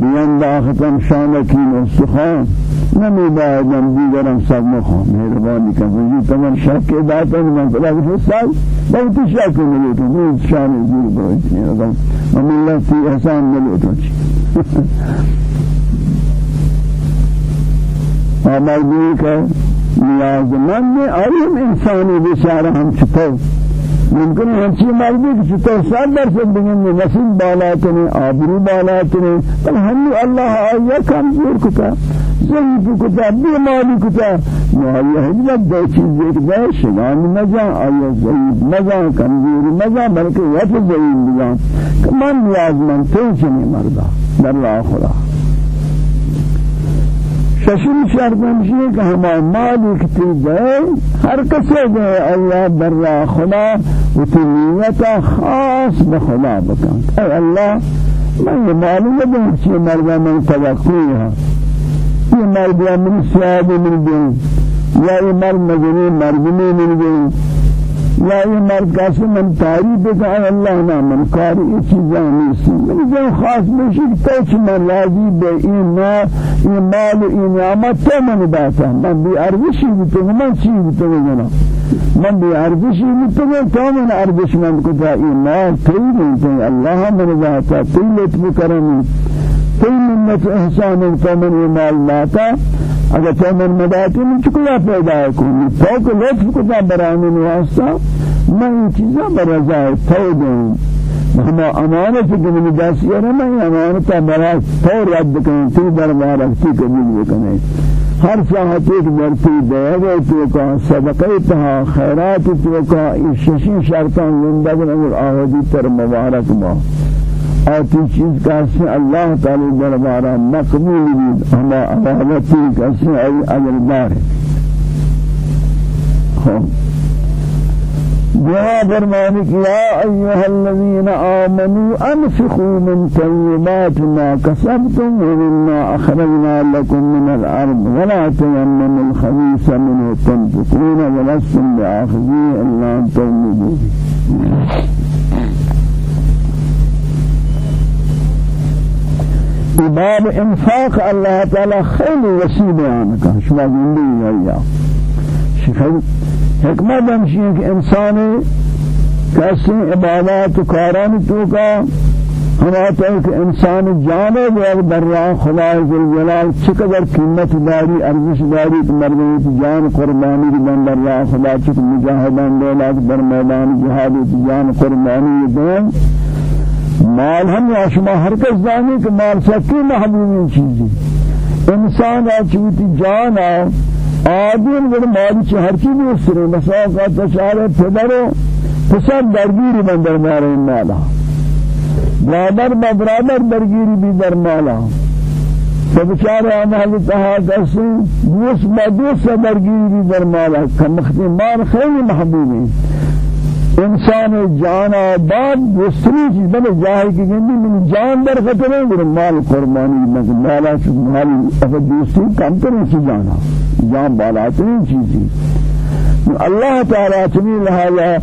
بیان داختم شانکی نستخان نمی بایدم دیگرم سب مخوام مهربانی کن وجود تمام شک داتا من فلا بفرستاد بہت شک ملے تو نہیں شان بہت نہیں رقم ہم اللہ کی احسان ملے تو چی ہمارے بھی کہ نیازمند آیم انسانی بیچاره هم چطور؟ ممکن ہے ہنچی مردی کہ تو سات درصد بگن نسل بالا تنے آبرو بالا تنے بل ہم اللہ آیا کمزور کتا. ضعیف کتا بیماری کتا آیا حجمت دو چیز ایک دے شگان مزا آیا ضعیف مزا کمزور مزا بلکہ وقت ضعیف بگان کہ من نیاز من تو چنے مردا. در خدا. ششم شرط ہمشی کہ ہما مالک تی گئے ہر کسے گئے اللہ برا خدا و تی نیتا خاص بخدا بکن اے اللہ من یہ معلوم ہے کہ مرد من توقعی ہے یہ مرد من سیاد من دین یا یہ مرد مجنی مردمی من دین یا یہ مرد کسی من تعریف بکا اللہ نا من کاری یہ چیزاں نیسی من جو خاص بشید توچ من راضی بے این نا این مال این نعمت تو من باتا. من بی ارزشی بیتو من چی بیتو جنا من بی ارزشی بیتو تو من ارزش من کتا. این مال تیل بیتو اللہ من باتا تیل لطف تیل منت احسان این مال باتا اگر تو من مداتی من چکلا پیدا کنی؟ کو لطف کتا برانی واسطہ میں یہ چیزاں برضا تو دوں ہم امانت کی من داس یہ میں برا تو رد کریں تو دربار رکھتی قبول کریں ہر ساعت ایک مرتی دے تو کا صدقہ تھا خیرات تو کا ششی شرطان زندگی اور آہدی تر مبارک ما. آتی چیز کسی اللہ تعالی دربارہ مقبول بھی ہما عوالتی کسی ای اجر دار جاء فرمانك يا أيها الذين آمنوا أنفقوا من طيبات ما كسبتم ومما أخرجنا لكم من الأرض ولا تيمموا الخبيث منه تنفقون ولستم بآخذيه إلا أن تغمضوا باب انفاق الله تعالى خير وسيع بیان شما زندگی یا. شیخ حکمت ہمشی کہ انسان کسی عبادات و کاران تو کا ہے کہ انسان جانے گیا در راہ خدا جلال چقدر قیمت داری ارزش داری تو مردمیت جان قربانی دی بن در راہ خدا چک مجاہدان دولت در میدان دیں۔ مال ہم یا شما ہر کس دانی کہ مال سکی محبوبی چیزی. انسان آچوتی جان آ آدم گر مالی چه هر چیزی استره مثلا قد تشاره پدر و پسر درگیری من در این مالا برادر با برادر درگیری بی در مالا فبچار عمل تها کسی دوست با دوست درگیری بی در مالا کمختی مال خیلی محبوبی. انسان جان آباد دوسری چیز بلے جاہی کی گندی من جان در خطر ہے مال قربانی مالا چھ مال افد دوسری کم کریں چھ جانا۔ جان بالا ترین چیزی اللہ تعالی چنی لہذا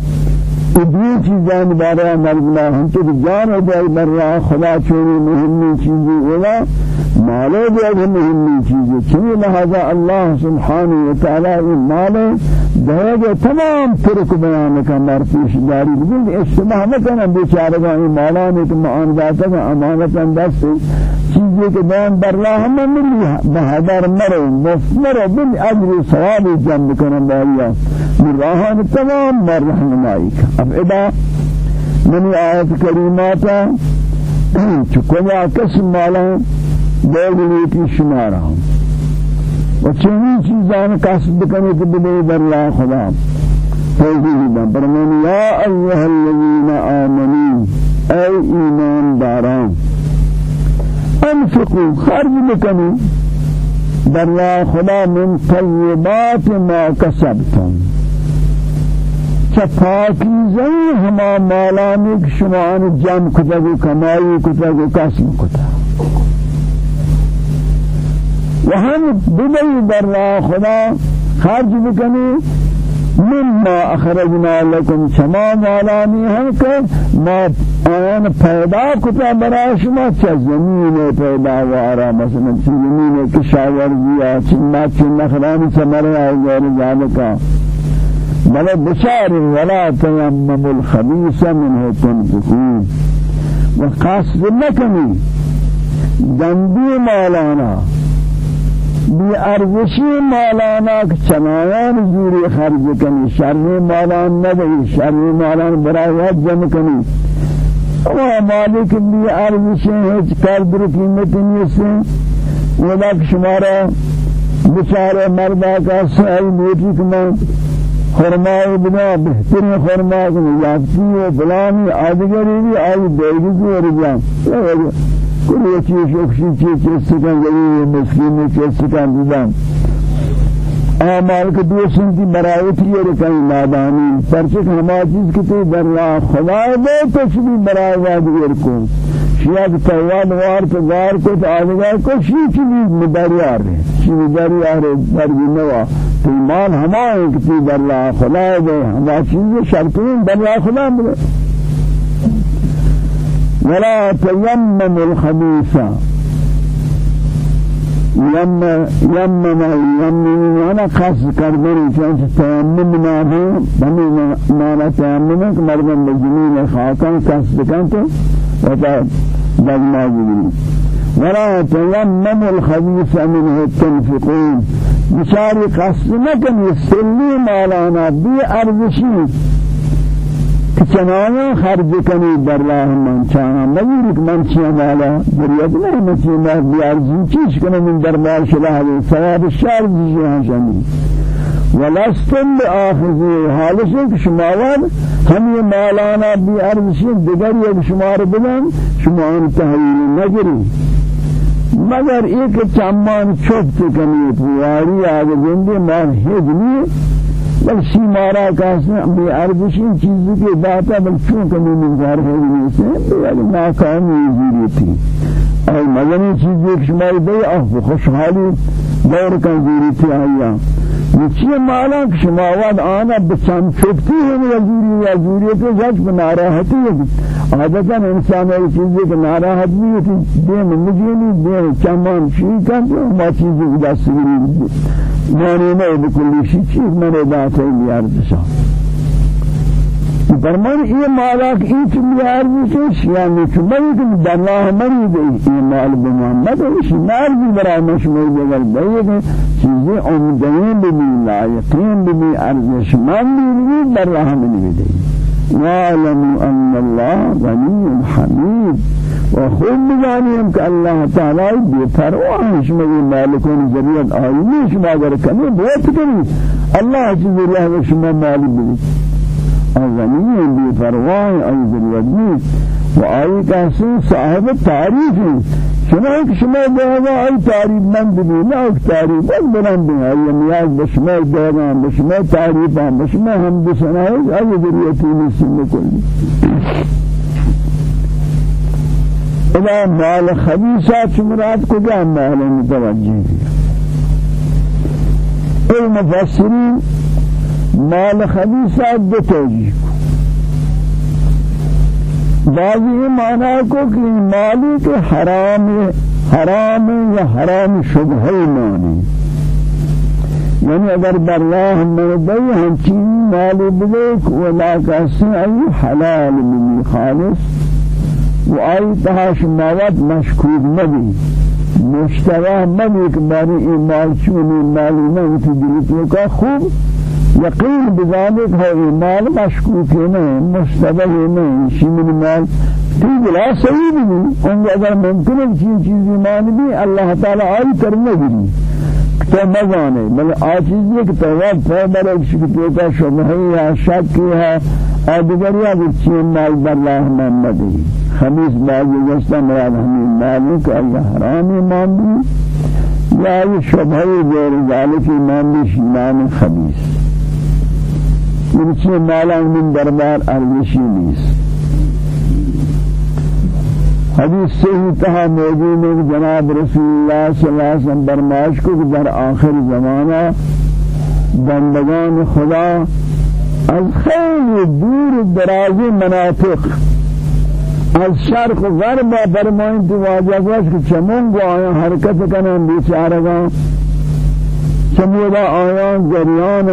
ادوی چیزان بارے مرگنا ہم تو جان و جائے خدا چونی مهمی چیزی اولا مالے بھی مهمی چیزی. چنی لہذا اللہ سبحانہ وتعالی مالے دهگ تمام ترک بیان کا مر پیش داری. بگن اشتباه نکنه بیچاره کا این مالان ایک معان داتا کا امانت انداز سے چیزی کے بیان بر لا ہم ملی بہادر مرو مفمر بن اجر ثواب جنب کنن بایا من راہان تمام مر رحمائی کا أب ادا من آیت کریماتا چکویا کس مالا دوگلی کی شمارا. و چنین چیزان کنی که بدهی در الله خدا دن فرمانی یا ایها الذین آمنوا ای ایمان داران انفقوا خرج بکنی در خدا من طیبات ما کسبتم چه پاکیزه هما مالانی که شما آن جمع کتگ و کمایی کتگ و کسب کتگ وهم بدأي در خدا خرج بکنی. مما أخرجنا لكم شما مالانی هم که ما آن پیدا کتا برای شما چه زمین پیدا وارا مثلا چه زمین کشاورزی یا چه مچ نخرانی سمره آگر ذالکا بل بشار ولا تيمم الخبيث منه تنفقون. وقصد نکنی. دندی مالانا. بی ارزشی مالانا چنایان زوری خرج کنی شرمی مالان ندهی شرمی مالان برای جمع کنی و مالک بی ارزشی هیچ قدر قیمت نیست ولا شمارا بچارے مردا کا سائل بیٹی کمان خرمائی بنا بہترین خرمائی کن یافتی و فلانی آدگری بھی آئی بیگی کو رجان کل یہ چیز اکشی چیز چیز سکن غریب مسکین چیز سکن دیدان اعمال کے دوسروں کی برائت یہ رکھیں نادانی پرچک ہما چیز کی تو در خدا دے تشبیح برائے وادیر کو شیعہ تواد وار تو غار کو تو آدگار کو شیعہ چیزی مداری آ رہے مداری آ رہے نوا تو ایمان ہما ہے کہ لا خدا دے ہما چیزیں شرطیں در خدا ملے ولا تيمم الخبيث. يم يم يم أنا خاص کردن چون تیمم نہ ہو بنی مانا تیمم کہ مردم بجنین خاکان خاص تو وتا دغما ولا تيمم الخبيث منه تنفقون بشاري قسمكم يسلي مالانا. بي ارزشي چنانا خرج کنی در راه من چانا. مگیر من چیا مالا بریاد نه من چیا مال بیارزی. چیش کنم من در مال شلاه ثواب شر جیان شمی ولستم بآخذی حالش ہے کہ شماوان ہم یہ مالانا بی ارزشی دیگر یک شمار بدن. شما ان تحویل نگری مگر ایک چمان چوبت کنی پواری آگے زندے مال ہجنی بل شمارا کاسے بی ارزشی چیزی کے داتا بل چون کنی مقدار ہجنی سے بل ناکامی زیری تھی اور مدنی چیز ایک شماری دے اف خوشحالی دور کا زیری تھی آئیا چیه مالا که شما واد آنا بچم چکتی هم یزوری یزوری تو جج بناراحتی ہے عادتا انسان ایک چیزی که ناراحت ہے دیم مجینی دیم چمان شی کن ما چیزی دست گیری مانی میں بکلی شی چیز میں داتا ہے لیاردشا فرمان یہ مالا کہ ایچ میار سے شیانی چمئی کہ درنا ہماری گئی یہ مال بمحمد ہے اسی مال بھی برای مشمول بگر بئی کہ چیزیں عمدین بھی لائقین بھی ارزشمند بھی در راہ میں بھی واعلموا ان الله غني حميد۔ وخذ بجانهم كالله تعالى بفروا شما مالكون جريان آيني شما اگر كمي بوت كني الله عز وجل شما مالك غنی بی پرواہ ای ذریعہ و آئی کسی صاحب تعریف شما ایک شما دیگا ای تعریف من بھی نہ ایک تعریف بس بلند ہے ای نیاز بشما دیگا بشما تعریف بشما ہم بسنائے ای ذریعہ تین سن کلی اذا مال خبیثات مراد کیا مال متوجہ المفسرین مال خبیثہ دو توجیہ بعضی معنی کو کہ مالی کے حرام حرام یا حرام شبہ معنی۔ یعنی اگر برلاہ مردی ہم چین مالی بلیک ولا کسی ای حلال منی خالص۔ و آئی تحاش مواد مشکوب مبی۔ مشتبه مبی کہ باری این مال چونی مالی نوتی دلیتو کا خوب۔ یقین بذلك ہے مال مشکوک نہیں مشتبه نہیں شیمن مال؟ تو بلا صحیح نہیں ان اگر ممکن ہے چیز چیز ایمان بھی اللہ تعالی آئی کرنے گری تو مزانے بل آچیز یہ کہ تواب پیبر ایک شکتوں کا شبہ یا شک کی ہے آدگر یا بچین مال باللہ محمد. خمیس باقی گشتا مراد ہمیں مالک کہ اللہ حرام ایمان بھی یا یہ شبہ غیر ذالک ایمان بھی خبیث مرچی مالا من دربار ارزشی نیست. حدیث صحیح تہا موجود ہے جناب رسول اللہ صلی اللہ علیہ وسلم برماش کو در آخر زمانہ بندگان خدا از خیلی دور دراز مناطق از شرق و غرب فرمائیں تو واجہ گوش کہ چمون کو آیا حرکت کنن بیچارگان چمودا آیا جریان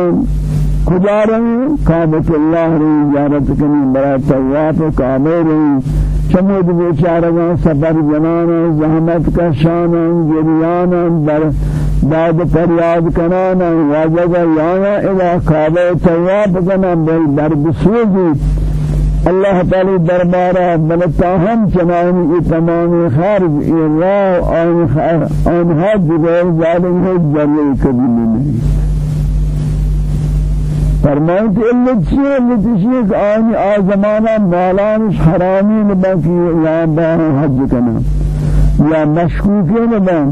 کجا رہی کعبۃ اللہ رہی زیارت کنی برا طواف کعبہ رہی چمود بیچارگاں سفر جنان زحمت کا شان جریان بر داد فریاد کنان واجب یانا إلى کعبہ طواف کنا بل در بسوزی. اللہ تعالی دربارہ بلتاہم چنانی ای تمام خارج ای آن حد غیر ظالم ہے جرے کبھی نہیں. فرمایت علت چیه علت چیه که آنی آزمانا مالانش حرامی نباکی یا با حج کنا یا مشکوکی نبا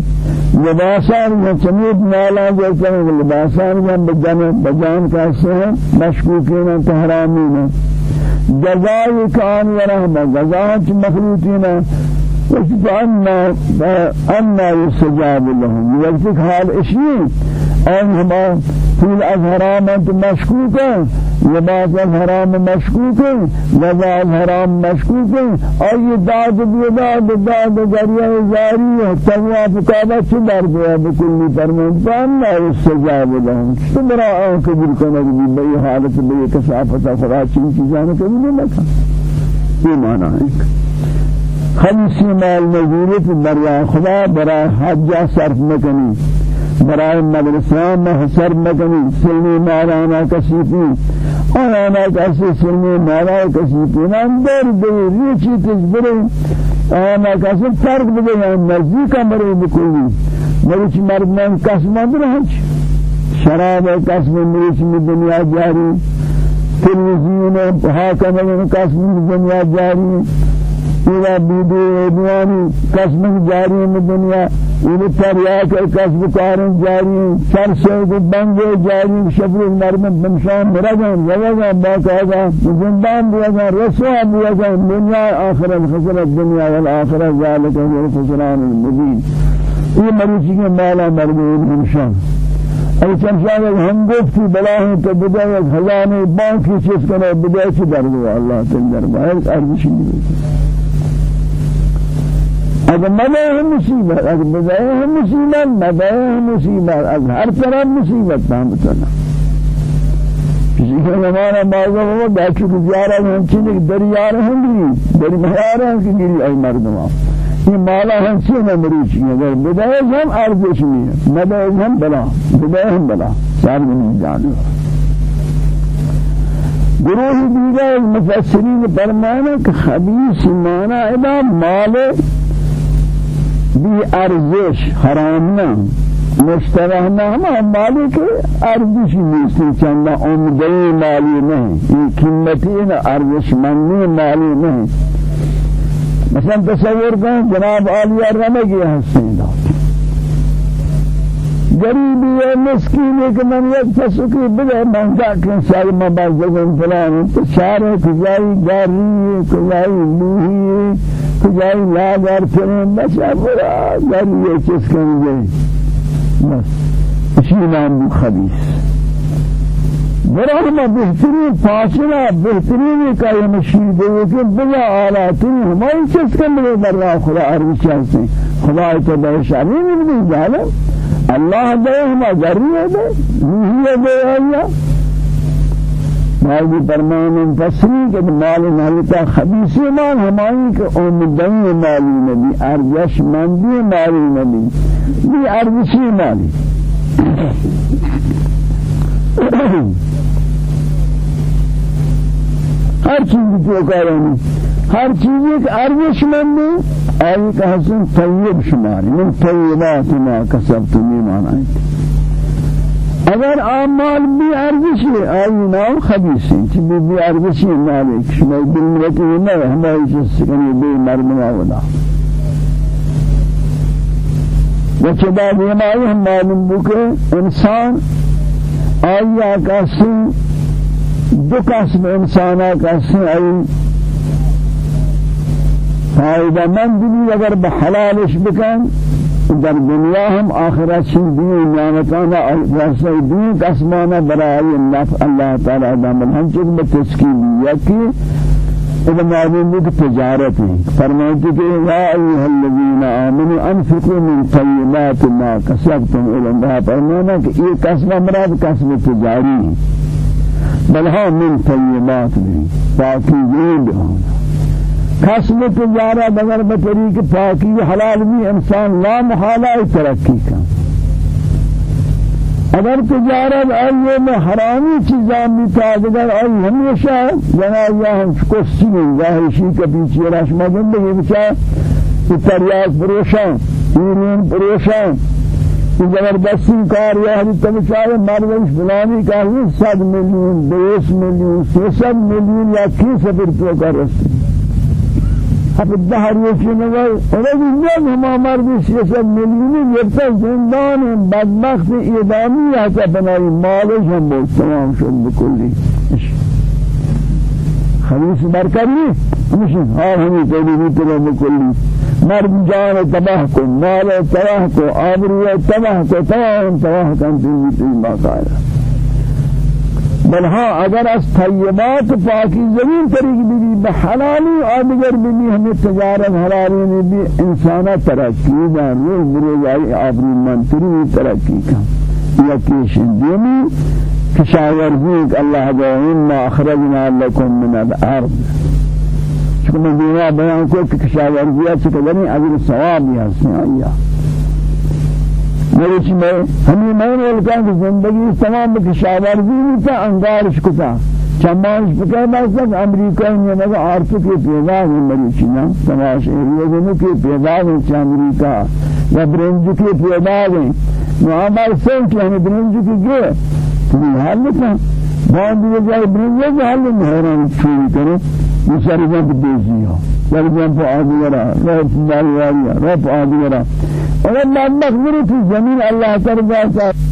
لباسان یا چمید مالا جیسا لباسان یا بجان بجان کیسے ہیں مشکوکی نا تحرامی نا جزائی کان ورحمہ جزائی چی مخلوطی نا فأنا أنا يستجاب لهم. يوجد حال إشياء أن هما طول الحرام أنت مشكوكا لباس الحرام مشكوكا لباس الحرام مشكوكا أي داد بيداد داد جريا زاري تواف كعبة چدار بيا بكل فرمان؟ فأنا يستجاب لهم. تبرا أن قبول كنا بي حالة بي كسافة خدا چين چيزانا قبول لك یہ معنی ہے خمسی مال مزورت برای خدا برای حج صرف مکنی برای مدرسان میں صرف مکنی سلمی مالانا کسیفی آنا کسی سلمی مالا کسیفی نندر دیر ریچی تجبری آنا کسی فرق بده نزدیک امری بکلی مریچ مردمان کسمان رهج شراب کسب مریچ می دنیا جاری. تلویزیون حاکم کسب دنیا جاری. إلى بيدي إدواني قسم جاري من الدنيا إلى ترياك قسم كارن جاري فرسه بنگ جاري شبر المرم بمشان مرجان ووغان باقاقا زندان بيغان رسوا بيغان دنيا آخر الخسر الدنيا والآخرة ذلك هو الخسران المبين یہ مریضی کے مالا مرمین ہمشان ای چمشان ہم گفتی بلاہیں تو بدای خزانے بانکی بدای چی در دو اللہ تن دربار ارزشی نہیں اگر مدعه مصیبت اگر بدعه مصیبت مدعه مصیبت. از هر طرف مصیبت نام تنا کسی کہ ہمارا معذب ہو بیچو گزارا ہم چیزیں دریا رہے ہیں دری مہارا ہیں کہ گری ای مردمہ یہ مالا ہم سے نہ مریچ ہیں اگر بدعه ہم ارزش نہیں ہے مدعه ہم بلا. بدعه ہم بلا. سار نہیں جانو گروہ دیگر مفسرین فرمانا کہ خبیث مانا ادا مال بی ارزش حرام نه مشتبه نه همه مالی که ارزشی نیستی چند عمده مالی نه این قیمتی نه ارزشمندی مالی نه. مثلا تصور کن جناب عالیہ رمگی ہستیں غریبی ہے مسکین ہے کہ من یک فسکی بلے مہنگا کہ سال مبازگن فلان. تو چارے کجائی گاری کجائی لوہی جائی لا دار چنے بچا برا در یہ چیز کریں گے بس. اسی نام خبیث برا ہم بہترین فاصلہ بہترین کا یہ مشیر دے کہ بلا آلات ہماری چیز کرنے در راہ خدا چاہتے ہیں خدا تو بے شانی نہیں ظالم اللہ دے ہم ذریعہ دے نہیں دے اللہ مال فرمان فسری کہ مال مالتا خبیث مال ہماری کہ اومدن مالی نبی ارجش مندی مالی نبی بھی ارجشی مالی۔ ہر چیز جو کریں ہر چیز ایک ارجش مندی آئی کہ حسن طیب شماری من طیبات ما کسبتمی مانا ہے أگر اعمال بی ارزشی آئی نام خبیثی چی بی بی ارزشی مالک شما بالملتی نه ہماری چیز سکنی بی مردم آولا. و چدا بیمائی ہم معلوم بکے انسان آئی آکاسی دو قسم انسان آکاسی آئی فائدہ مند بھی اگر بحلالش بکن در دنیا ہم آخرت چیز دین نعمتانا واسطہ دین قسمانا برائی اللہ تعالی دامن ہم چیز میں تسکیل یکی اذا معلوم ہے کہ تجارت ہے فرماتے کہ یا ایھا الذین آمنوا انفقوا من طیبات ما کسبتم اللہ فرمانا کہ یہ قسم مراد قسم تجاری. ہے بلها من طیبات بھی پاکیزی بھی کسب تجارت اگر بطریق پاکی حلال بھی انسان لا محالہ ترقی کا۔ اگر تجارت آئیے میں حرامی چیزاں بھی اگر آئی ہمیشہ جنازہ ہم کسی میں ظاہرشی کا پیچھے رشمہ زندگی بچا تریاز پروشان ایرین پروشان زبردستی کار یا حدیث تبچائے مردش فلانی کا ہی صد ملیون بیس ملیون سیصد ملیون یا کی سفر تو کر رسول اب الدهر يشنوي ولكن جب ہما مرد سیاست ملیونی گرتا زندان بدبخت اعدامی آتا بنائی مالش بہت تمام شد بکلی. خلیص برکری؟ ہمشن ہاں ہمیں تیلی بھی تلا بکلی. مرد جان تباہ کو مال تباہ کو آبروی تباہ کو تمام تباہ کن تیلی باقاعدہ بل ها اگر از طیبات پاکی زمین طریق بھی بحلالی آدگر بھی ہمیں تجارت حلالی بھی انسانا ترقی دار وہ مروزائی آبری منتری ترقی کا یکیشن دیمی کشاورزی اللہ جاہین ما اخرجنا لکم من الأرض. چکہ میں دینا بیان کو کہ کشاورزی چکہ دنی اجر ثواب یا سنائیہ میرے چی میں ہمیں میں نے لکھا کہ زندگی تمام کشاورزی میں تا انگارش کتا چمانش بکے باسک امریکہ نے مگا آرتو کے پیدا ہے میری چی نا تماش ایریہ کے پیدا ہے چا امریکہ۔ یا برنج کے پیدا ہے نوامر سنٹ یعنی برنج کی گئے۔ تو یہ حال نہیں بعد جائے برنج کے حال میں حیران چھوڑی کرے یہ ساری جنب آدھگرہ رب داریاریا رب آدھگرہ اور اللہ مخبری في زمین اللہ تعالی